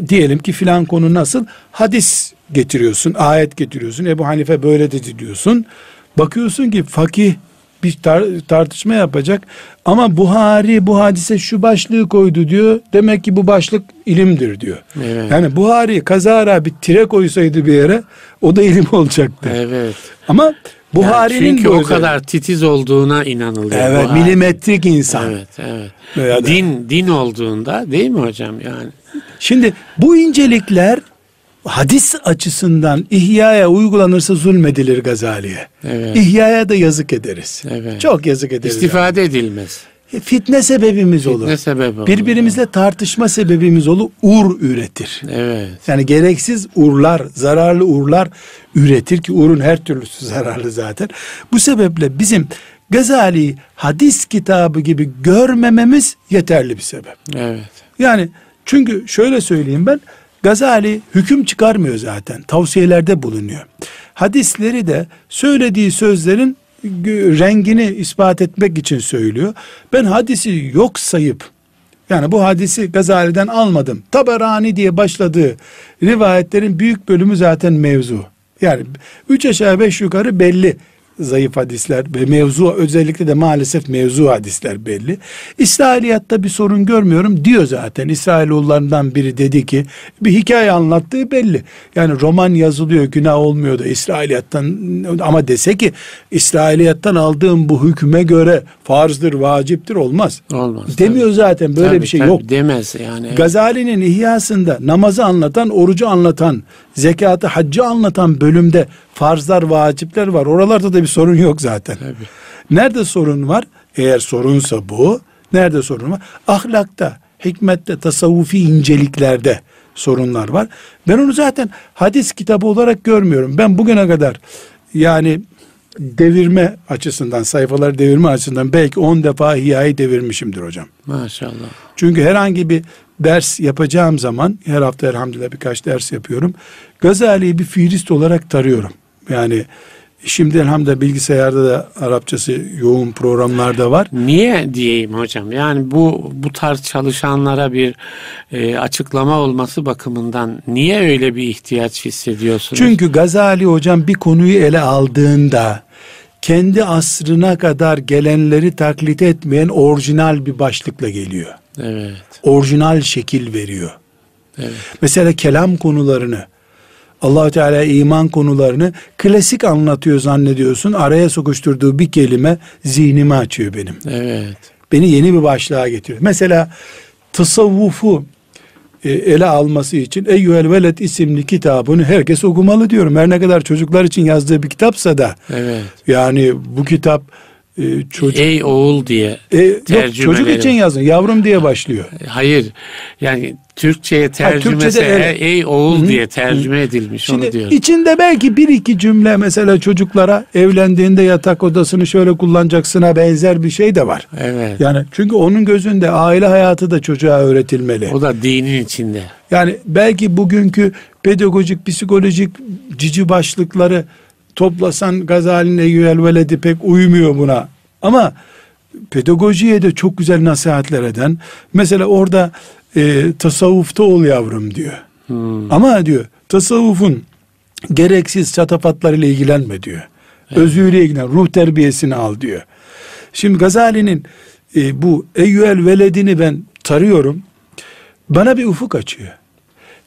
diyelim ki filan konu nasıl hadis getiriyorsun, ayet getiriyorsun. Ebu Hanife böyle dedi diyorsun. Bakıyorsun ki fakih bir tar- tartışma yapacak ama Buhari bu hadise şu başlığı koydu diyor. Demek ki bu başlık ilimdir diyor.
Evet.
Yani Buhari kazara bir tire koysaydı bir yere o da ilim olacaktı.
Evet.
Ama Buhari'nin
yani çünkü o kadar titiz olduğuna inanılıyor.
evet
Buhari.
milimetrik insan.
Evet, evet.
Veya
Din din olduğunda değil mi hocam yani?
Şimdi bu incelikler hadis açısından ihyaya uygulanırsa zulmedilir Gazali'ye.
Evet.
İhyaya da yazık ederiz.
Evet.
Çok yazık ederiz.
İstifade edilmez.
yani. Fitne sebebimiz olur.
Ne sebep olur?
Birbirimizle tartışma sebebimiz olur. Ur üretir.
Evet.
Yani gereksiz urlar, zararlı urlar üretir ki urun her türlüsü zararlı zaten. Bu sebeple bizim Gazali hadis kitabı gibi görmememiz yeterli bir sebep.
Evet.
Yani çünkü şöyle söyleyeyim ben Gazali hüküm çıkarmıyor zaten. Tavsiyelerde bulunuyor. Hadisleri de söylediği sözlerin rengini ispat etmek için söylüyor. Ben hadisi yok sayıp yani bu hadisi Gazali'den almadım. Taberani diye başladığı rivayetlerin büyük bölümü zaten mevzu. Yani üç aşağı beş yukarı belli zayıf hadisler ve mevzu özellikle de maalesef mevzu hadisler belli. İsrailiyatta bir sorun görmüyorum diyor zaten. İsrailoğullarından biri dedi ki bir hikaye anlattığı belli. Yani roman yazılıyor günah olmuyor da İsrailiyattan ama dese ki İsrailiyattan aldığım bu hüküme göre farzdır, vaciptir olmaz.
Olmaz.
Demiyor
tabii.
zaten böyle
Tabii,
bir şey
tabii,
yok.
Demez yani.
Gazali'nin İhyasında namazı anlatan, orucu anlatan, zekatı, haccı anlatan bölümde farzlar, vacipler var. Oralarda da bir sorun yok zaten.
Tabii.
Nerede sorun var? Eğer sorunsa bu, nerede sorun var? Ahlakta, hikmette, tasavvufi inceliklerde sorunlar var. Ben onu zaten hadis kitabı olarak görmüyorum. Ben bugüne kadar yani devirme açısından, sayfaları devirme açısından belki 10 defa hiyayı devirmişimdir hocam.
Maşallah.
Çünkü herhangi bir ders yapacağım zaman her hafta elhamdülillah birkaç ders yapıyorum. Gazali'yi bir fiilist olarak tarıyorum. Yani şimdi elhamdülillah bilgisayarda da Arapçası yoğun programlarda var.
Niye diyeyim hocam? Yani bu bu tarz çalışanlara bir e, açıklama olması bakımından niye öyle bir ihtiyaç hissediyorsunuz?
Çünkü Gazali hocam bir konuyu ele aldığında kendi asrına kadar gelenleri taklit etmeyen orijinal bir başlıkla geliyor.
evet.
Orijinal şekil veriyor.
Evet.
Mesela kelam konularını allah Teala iman konularını klasik anlatıyor zannediyorsun. Araya sokuşturduğu bir kelime zihnimi açıyor benim.
Evet.
Beni yeni bir başlığa getiriyor. Mesela tasavvufu e, ele alması için Eyyühel Veled isimli kitabını herkes okumalı diyorum. Her ne kadar çocuklar için yazdığı bir kitapsa da
Evet.
yani bu kitap e, çocuk
Ey oğul diye
e, yok, çocuk için yazın yavrum diye başlıyor.
Hayır. Yani Türkçe'ye tercümese
Türkçe'de öyle.
ey, oğul
Hı hı.
diye tercüme edilmiş onu
Şimdi
diyorum.
içinde belki bir iki cümle mesela çocuklara evlendiğinde yatak odasını şöyle kullanacaksına benzer bir şey de var.
Evet.
Yani çünkü onun gözünde aile hayatı da çocuğa öğretilmeli.
O da dinin içinde.
Yani belki bugünkü pedagojik, psikolojik cici başlıkları toplasan Gazali'nin Eyyüel Veledi pek uymuyor buna. Ama pedagojiye de çok güzel nasihatler eden. Mesela orada e, tasavvufta ol yavrum diyor. Hmm. Ama diyor tasavvufun gereksiz çatafatlarıyla ilgilenme diyor. Evet. Özüyle ilgilen, ruh terbiyesini al diyor. Şimdi Gazali'nin e, bu Eyyüel Veledini ben tarıyorum. Bana bir ufuk açıyor.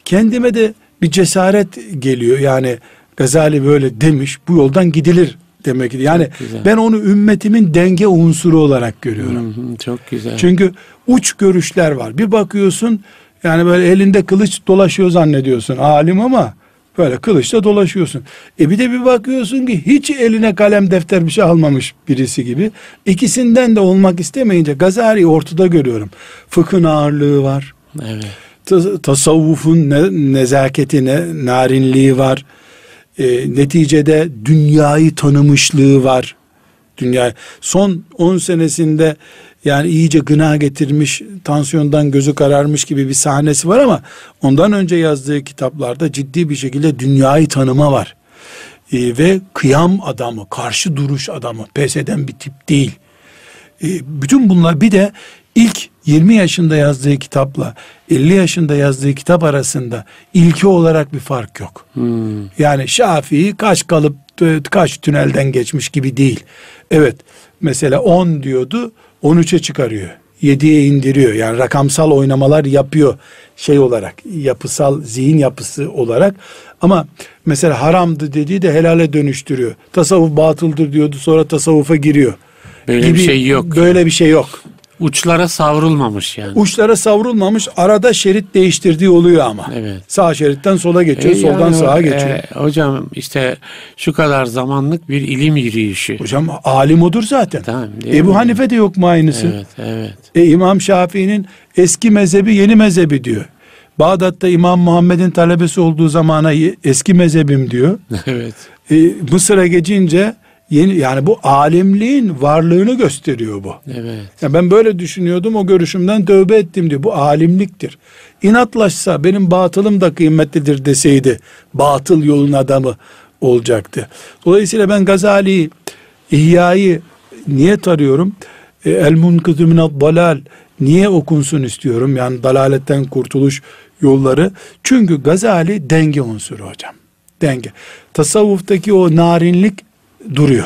Kendime de bir cesaret geliyor. Yani Gazali böyle demiş, bu yoldan gidilir demek. Yani ben onu ümmetimin denge unsuru olarak görüyorum.
Hı hı, çok güzel.
Çünkü uç görüşler var. Bir bakıyorsun yani böyle elinde kılıç dolaşıyor zannediyorsun alim ama böyle kılıçla dolaşıyorsun. E bir de bir bakıyorsun ki hiç eline kalem defter bir şey almamış birisi gibi. İkisinden de olmak istemeyince Gazali'yi ortada görüyorum. Fıkhın ağırlığı var.
Evet.
Tasavvufun ne, nezaketi, ne, narinliği var e, neticede dünyayı tanımışlığı var. Dünya son 10 senesinde yani iyice gına getirmiş, tansiyondan gözü kararmış gibi bir sahnesi var ama ondan önce yazdığı kitaplarda ciddi bir şekilde dünyayı tanıma var. E, ve kıyam adamı, karşı duruş adamı, pes eden bir tip değil. E, bütün bunlar bir de ilk 20 yaşında yazdığı kitapla 50 yaşında yazdığı kitap arasında ilki olarak bir fark yok. Hmm. Yani Şafii kaç kalıp kaç tünelden geçmiş gibi değil. Evet mesela 10 diyordu 13'e çıkarıyor. 7'ye indiriyor. Yani rakamsal oynamalar yapıyor şey olarak, yapısal zihin yapısı olarak. Ama mesela haramdı dediği de helale dönüştürüyor. Tasavvuf batıldır diyordu sonra tasavvufa giriyor.
Böyle gibi, bir şey yok.
Böyle bir şey yok.
Uçlara savrulmamış yani.
Uçlara savrulmamış. Arada şerit değiştirdiği oluyor ama.
Evet.
Sağ şeritten sola geçiyor, e soldan yani, sağa geçiyor. E,
hocam işte şu kadar zamanlık bir ilim yürüyüşü.
Hocam alim odur zaten. Tamam, Ebu mi? Hanife de yok mu aynısı?
Evet, evet.
E, İmam Şafii'nin eski mezhebi yeni mezhebi diyor. Bağdat'ta İmam Muhammed'in talebesi olduğu zamana eski mezhebim diyor. [LAUGHS]
evet.
E, Mısır'a geçince yeni yani bu alimliğin varlığını gösteriyor bu.
Evet.
Yani ben böyle düşünüyordum o görüşümden tövbe ettim diyor. Bu alimliktir. İnatlaşsa benim batılım da kıymetlidir deseydi batıl yolun adamı olacaktı. Dolayısıyla ben Gazali'yi İhya'yı niye tarıyorum? E, El munkızü minad dalal niye okunsun istiyorum? Yani dalaletten kurtuluş yolları. Çünkü Gazali denge unsuru hocam. Denge. Tasavvuftaki o narinlik duruyor.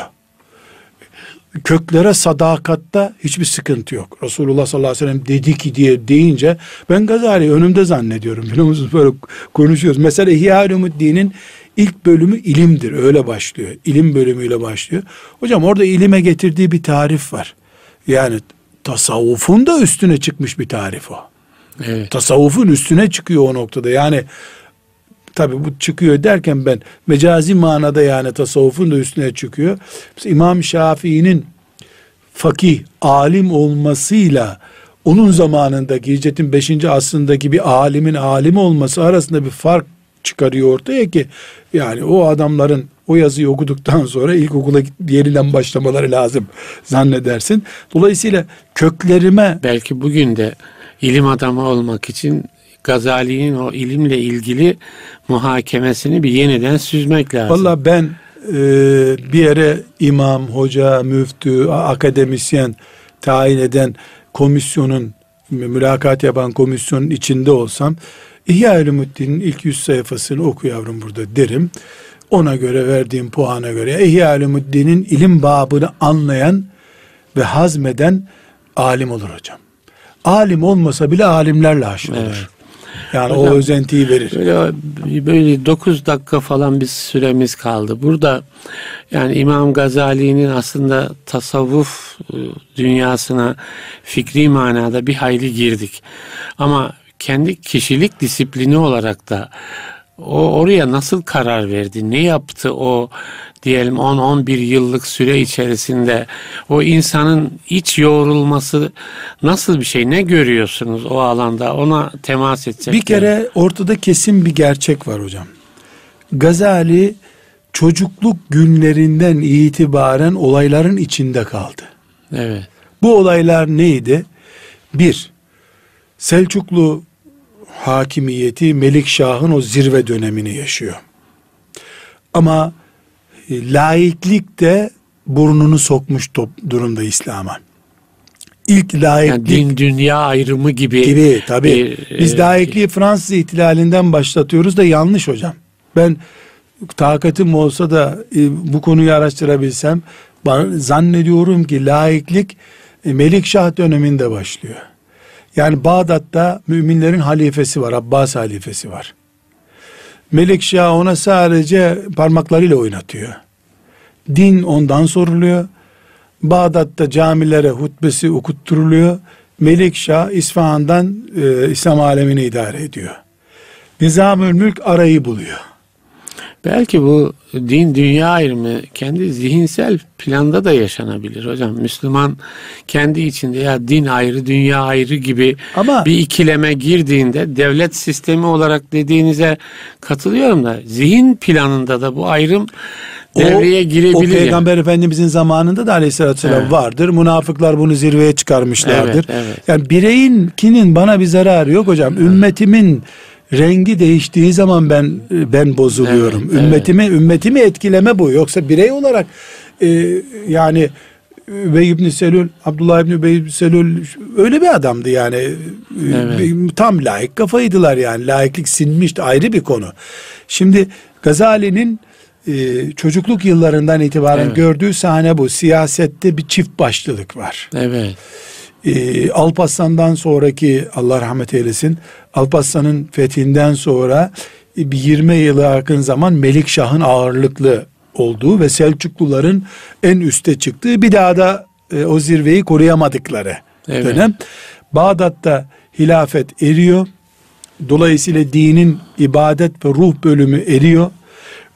Köklere sadakatta hiçbir sıkıntı yok. Resulullah sallallahu aleyhi ve sellem dedi ki diye deyince ben Gazali önümde zannediyorum. Biliyor musunuz böyle konuşuyoruz. Mesela İhya Ulumuddin'in ilk bölümü ilimdir. Öyle başlıyor. İlim bölümüyle başlıyor. Hocam orada ilime getirdiği bir tarif var. Yani tasavvufun da üstüne çıkmış bir tarif o.
Evet.
Tasavvufun üstüne çıkıyor o noktada. Yani Tabi bu çıkıyor derken ben mecazi manada yani tasavvufun da üstüne çıkıyor. Mesela İmam Şafii'nin fakih, alim olmasıyla onun zamanındaki hicretin 5. asrındaki bir alimin alim olması arasında bir fark çıkarıyor ortaya ki yani o adamların o yazıyı okuduktan sonra ilkokula yeniden başlamaları lazım zannedersin. Dolayısıyla köklerime
belki bugün de ilim adamı olmak için Gazali'nin o ilimle ilgili muhakemesini bir yeniden süzmek lazım.
Valla ben e, bir yere imam, hoca, müftü, akademisyen tayin eden komisyonun mülakat yapan komisyonun içinde olsam İhya Ulumuddin'in ilk yüz sayfasını oku yavrum burada derim. Ona göre verdiğim puana göre İhya Ulumuddin'in ilim babını anlayan ve hazmeden alim olur hocam. Alim olmasa bile alimlerle haşr olur. Evet. Yani Hocam, o özentiyi verir.
Böyle, böyle 9 dakika falan bir süremiz kaldı. Burada yani İmam Gazali'nin aslında tasavvuf e, dünyasına fikri manada bir hayli girdik. Ama kendi kişilik disiplini olarak da o oraya nasıl karar verdi? Ne yaptı o diyelim 10-11 yıllık süre içerisinde o insanın iç yoğrulması nasıl bir şey? Ne görüyorsunuz o alanda? Ona temas edecek.
Bir kere ortada kesin bir gerçek var hocam. Gazali çocukluk günlerinden itibaren olayların içinde kaldı.
Evet.
Bu olaylar neydi? Bir, Selçuklu hakimiyeti Melikşah'ın o zirve dönemini yaşıyor. Ama e, laiklik de burnunu sokmuş top, durumda İslam'a. İlk laiklik
Yani din dünya ayrımı gibi.
gibi tabi.
bir,
Biz
e,
laikliği Fransız ihtilalinden başlatıyoruz da yanlış hocam. Ben takatim olsa da e, bu konuyu araştırabilsem bana- zannediyorum ki laiklik e, Melikşah döneminde başlıyor. Yani Bağdat'ta müminlerin halifesi var, Abbas halifesi var. Melikşah ona sadece parmaklarıyla oynatıyor. Din ondan soruluyor. Bağdat'ta camilere hutbesi okutturuluyor. Melikşah İsfahan'dan e, İslam alemini idare ediyor. Nizamül Mülk arayı buluyor.
Belki bu din dünya ayrımı kendi zihinsel planda da yaşanabilir hocam. Müslüman kendi içinde ya din ayrı dünya ayrı gibi
Ama-
bir ikileme girdiğinde devlet sistemi olarak dediğinize katılıyorum da zihin planında da bu ayrım devreye
o
girebilir. yani.
peygamber efendimizin zamanında da aleyhissalatü vesselam
Evet.
vardır. Münafıklar bunu zirveye çıkarmışlardır.
Evet, evet.
Yani bireyin kinin bana bir zararı yok hocam. Ümmetimin rengi değiştiği zaman ben ben bozuluyorum.
Evet, evet.
ümmetimi ümmetimi etkileme bu. Yoksa birey olarak e, yani Übey ibn Selül, Abdullah ibn Übey ibn Selül öyle bir adamdı yani. E,
Evet.
Tam layık kafaydılar yani. Layıklık sinmişti ayrı bir konu. Şimdi Gazali'nin e, çocukluk yıllarından itibaren
Evet.
gördüğü sahne bu. Siyasette bir çift başlılık var.
Evet.
E, Alparslan'dan sonraki Allah rahmet eylesin Alparslan'ın fethinden sonra e, bir 20 yılı yakın zaman Melikşah'ın ağırlıklı olduğu ve Selçukluların en üste çıktığı bir daha da e, o zirveyi koruyamadıkları
Evet.
dönem. Bağdat'ta hilafet eriyor. Dolayısıyla dinin ibadet ve ruh bölümü eriyor.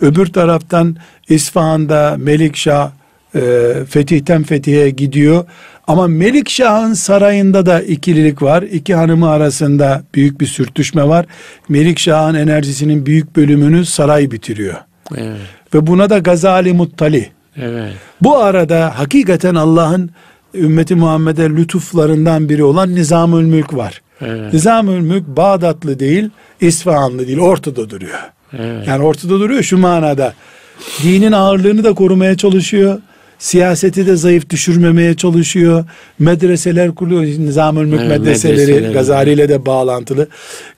Öbür taraftan İsfahan'da Melikşah e, fetihten fetihe gidiyor. Ama Melikşah'ın sarayında da ikililik var. İki hanımı arasında büyük bir sürtüşme var. Melikşah'ın enerjisinin büyük bölümünü saray bitiriyor.
Evet.
Ve buna da Gazali Muttali.
Evet.
Bu arada hakikaten Allah'ın ümmeti Muhammed'e lütuflarından biri olan Nizamül Mülk var.
Evet.
Nizamül Mülk Bağdatlı değil, İsfahanlı değil, ortada duruyor.
Evet.
Yani ortada duruyor şu manada. Dinin ağırlığını da korumaya çalışıyor. Siyaseti de zayıf düşürmemeye çalışıyor. Medreseler kuruyor. Nizamül Mülk
Evet,
medreseleri
medreseler.
Gazali ile de bağlantılı.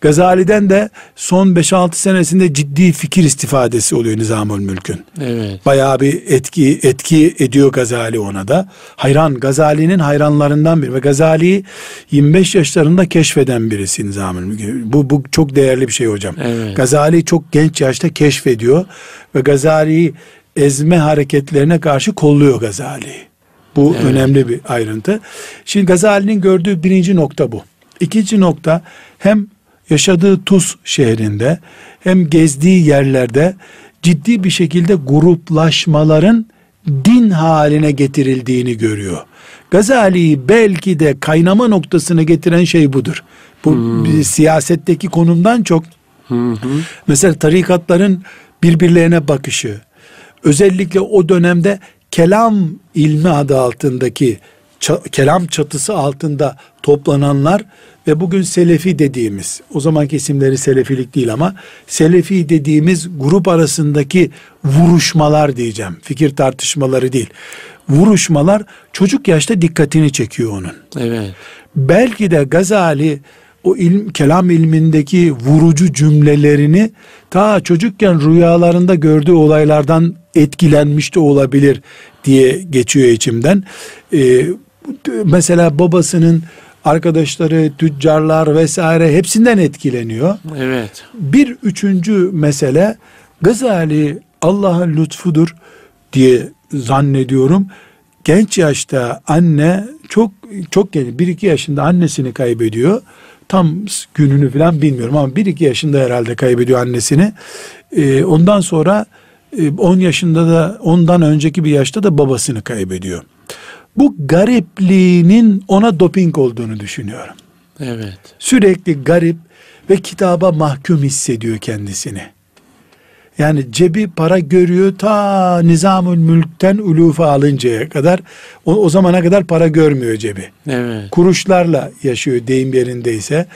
Gazali'den de son 5-6 senesinde ciddi fikir istifadesi oluyor Nizamül Mülk'ün.
Evet.
Bayağı bir etki etki ediyor Gazali ona da. Hayran Gazali'nin hayranlarından biri ve Gazali'yi 25 yaşlarında keşfeden birisi Nizamül Mülk. Bu bu çok değerli bir şey hocam.
Evet.
Gazali çok genç yaşta keşfediyor ve Gazali'yi ezme hareketlerine karşı kolluyor Gazali. Bu önemli bir ayrıntı. Şimdi Gazali'nin gördüğü birinci nokta bu. İkinci nokta hem yaşadığı Tuz şehrinde hem gezdiği yerlerde ciddi bir şekilde gruplaşmaların din haline getirildiğini görüyor. Gazali'yi belki de kaynama noktasına getiren şey budur. Bu bir siyasetteki konumdan çok
hı.
Mesela tarikatların birbirlerine bakışı, özellikle o dönemde kelam ilmi adı altındaki kelam çatısı altında toplananlar ve bugün Selefi dediğimiz, o zamanki isimleri Selefilik değil ama Selefi dediğimiz grup arasındaki vuruşmalar diyeceğim. Fikir tartışmaları değil. Vuruşmalar çocuk yaşta dikkatini çekiyor onun.
Evet.
Belki de Gazali o ilm, kelam ilmindeki vurucu cümlelerini ta çocukken rüyalarında gördüğü olaylardan etkilenmiş de olabilir diye geçiyor içimden. Ee, mesela babasının arkadaşları, tüccarlar vesaire hepsinden etkileniyor.
Evet.
Bir üçüncü mesele Gazali Allah'ın lütfudur diye zannediyorum. Genç yaşta anne çok çok genç bir iki yaşında annesini kaybediyor. Tam gününü falan bilmiyorum ama bir iki yaşında herhalde kaybediyor annesini. Ee, ondan sonra e, 10 yaşında da ondan önceki bir yaşta da babasını kaybediyor. Bu garipliğinin ona doping olduğunu düşünüyorum
Evet.
sürekli garip ve kitaba mahkum hissediyor kendisini. Yani cebi para görüyor ta Nizamül Mülk'ten ulufa alıncaya kadar o, o zamana kadar para görmüyor cebi.
Evet.
Kuruşlarla yaşıyor deyim yerindeyse.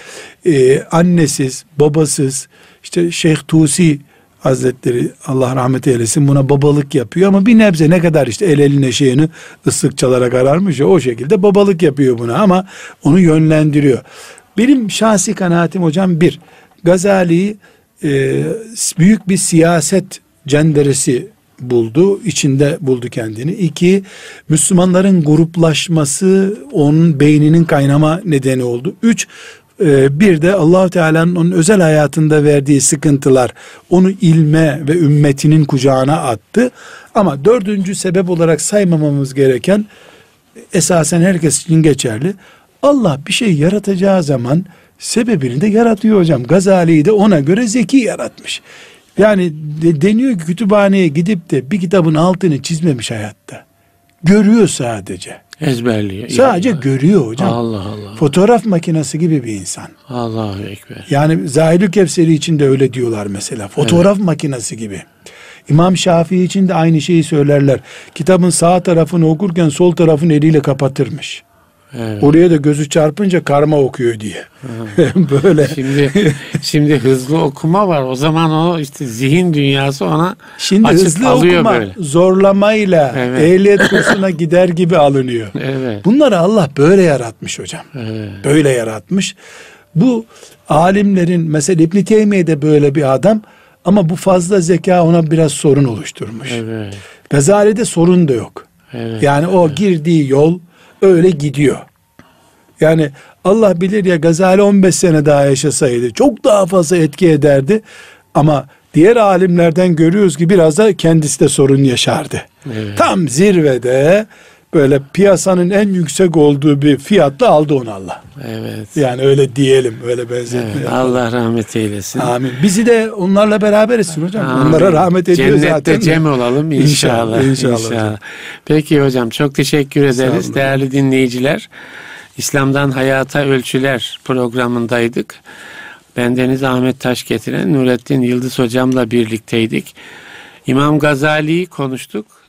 Ee, annesiz, babasız işte Şeyh Tusi Hazretleri Allah rahmet eylesin buna babalık yapıyor ama bir nebze ne kadar işte el eline şeyini ıslık çalarak ararmış ya o şekilde babalık yapıyor buna ama onu yönlendiriyor. Benim şahsi kanaatim hocam bir Gazali'yi e, büyük bir siyaset cenderesi buldu, içinde buldu kendini. İki, Müslümanların gruplaşması onun beyninin kaynama nedeni oldu. Üç, e, bir de allah Teala'nın onun özel hayatında verdiği sıkıntılar onu ilme ve ümmetinin kucağına attı. Ama dördüncü sebep olarak saymamamız gereken esasen herkes için geçerli. Allah bir şey yaratacağı zaman sebebini de yaratıyor hocam. Gazali'yi de ona göre zeki yaratmış. Yani de, deniyor ki kütüphaneye gidip de bir kitabın altını çizmemiş hayatta. Görüyor sadece.
Ezberliyor.
Sadece
Allah.
görüyor hocam.
Allah Allah.
Fotoğraf makinesi gibi bir insan.
Allahu Ekber.
Yani Zahidül Kevseri için de öyle diyorlar mesela. Fotoğraf makinesi gibi. İmam Şafii için de aynı şeyi söylerler. Kitabın sağ tarafını okurken sol tarafın eliyle kapatırmış.
Evet.
Oraya da gözü çarpınca karma okuyor diye. [LAUGHS] Böyle.
Şimdi şimdi hızlı okuma var. O zaman o işte zihin dünyası ona
Şimdi
açıp
hızlı
alıyor
okuma
böyle.
zorlamayla
Evet.
ehliyet kursuna gider gibi alınıyor.
Evet.
Bunları Allah böyle yaratmış hocam.
Evet.
Böyle yaratmış. Bu alimlerin mesela İbn Teymiye de böyle bir adam ama bu fazla zeka ona biraz sorun oluşturmuş.
Evet.
Gazali'de sorun da yok.
Evet.
Yani o girdiği yol öyle gidiyor. Yani Allah bilir ya Gazali 15 sene daha yaşasaydı çok daha fazla etki ederdi. Ama diğer alimlerden görüyoruz ki biraz da kendisi de sorun yaşardı.
Evet.
Tam zirvede böyle piyasanın en yüksek olduğu bir fiyatla aldı onu Allah.
Evet.
Yani öyle diyelim, öyle benzetme.
Evet,
yapalım.
Allah rahmet eylesin.
Amin. Bizi de onlarla beraber etsin hocam.
Amin.
Onlara rahmet ediyor
Cennette
zaten.
cem olalım inşallah.
İnşallah,
İnşallah.
inşallah hocam.
Peki hocam çok teşekkür ederiz. Değerli dinleyiciler. İslam'dan Hayata Ölçüler programındaydık. Bendeniz Ahmet Taş getiren Nurettin Yıldız hocamla birlikteydik. İmam Gazali'yi konuştuk.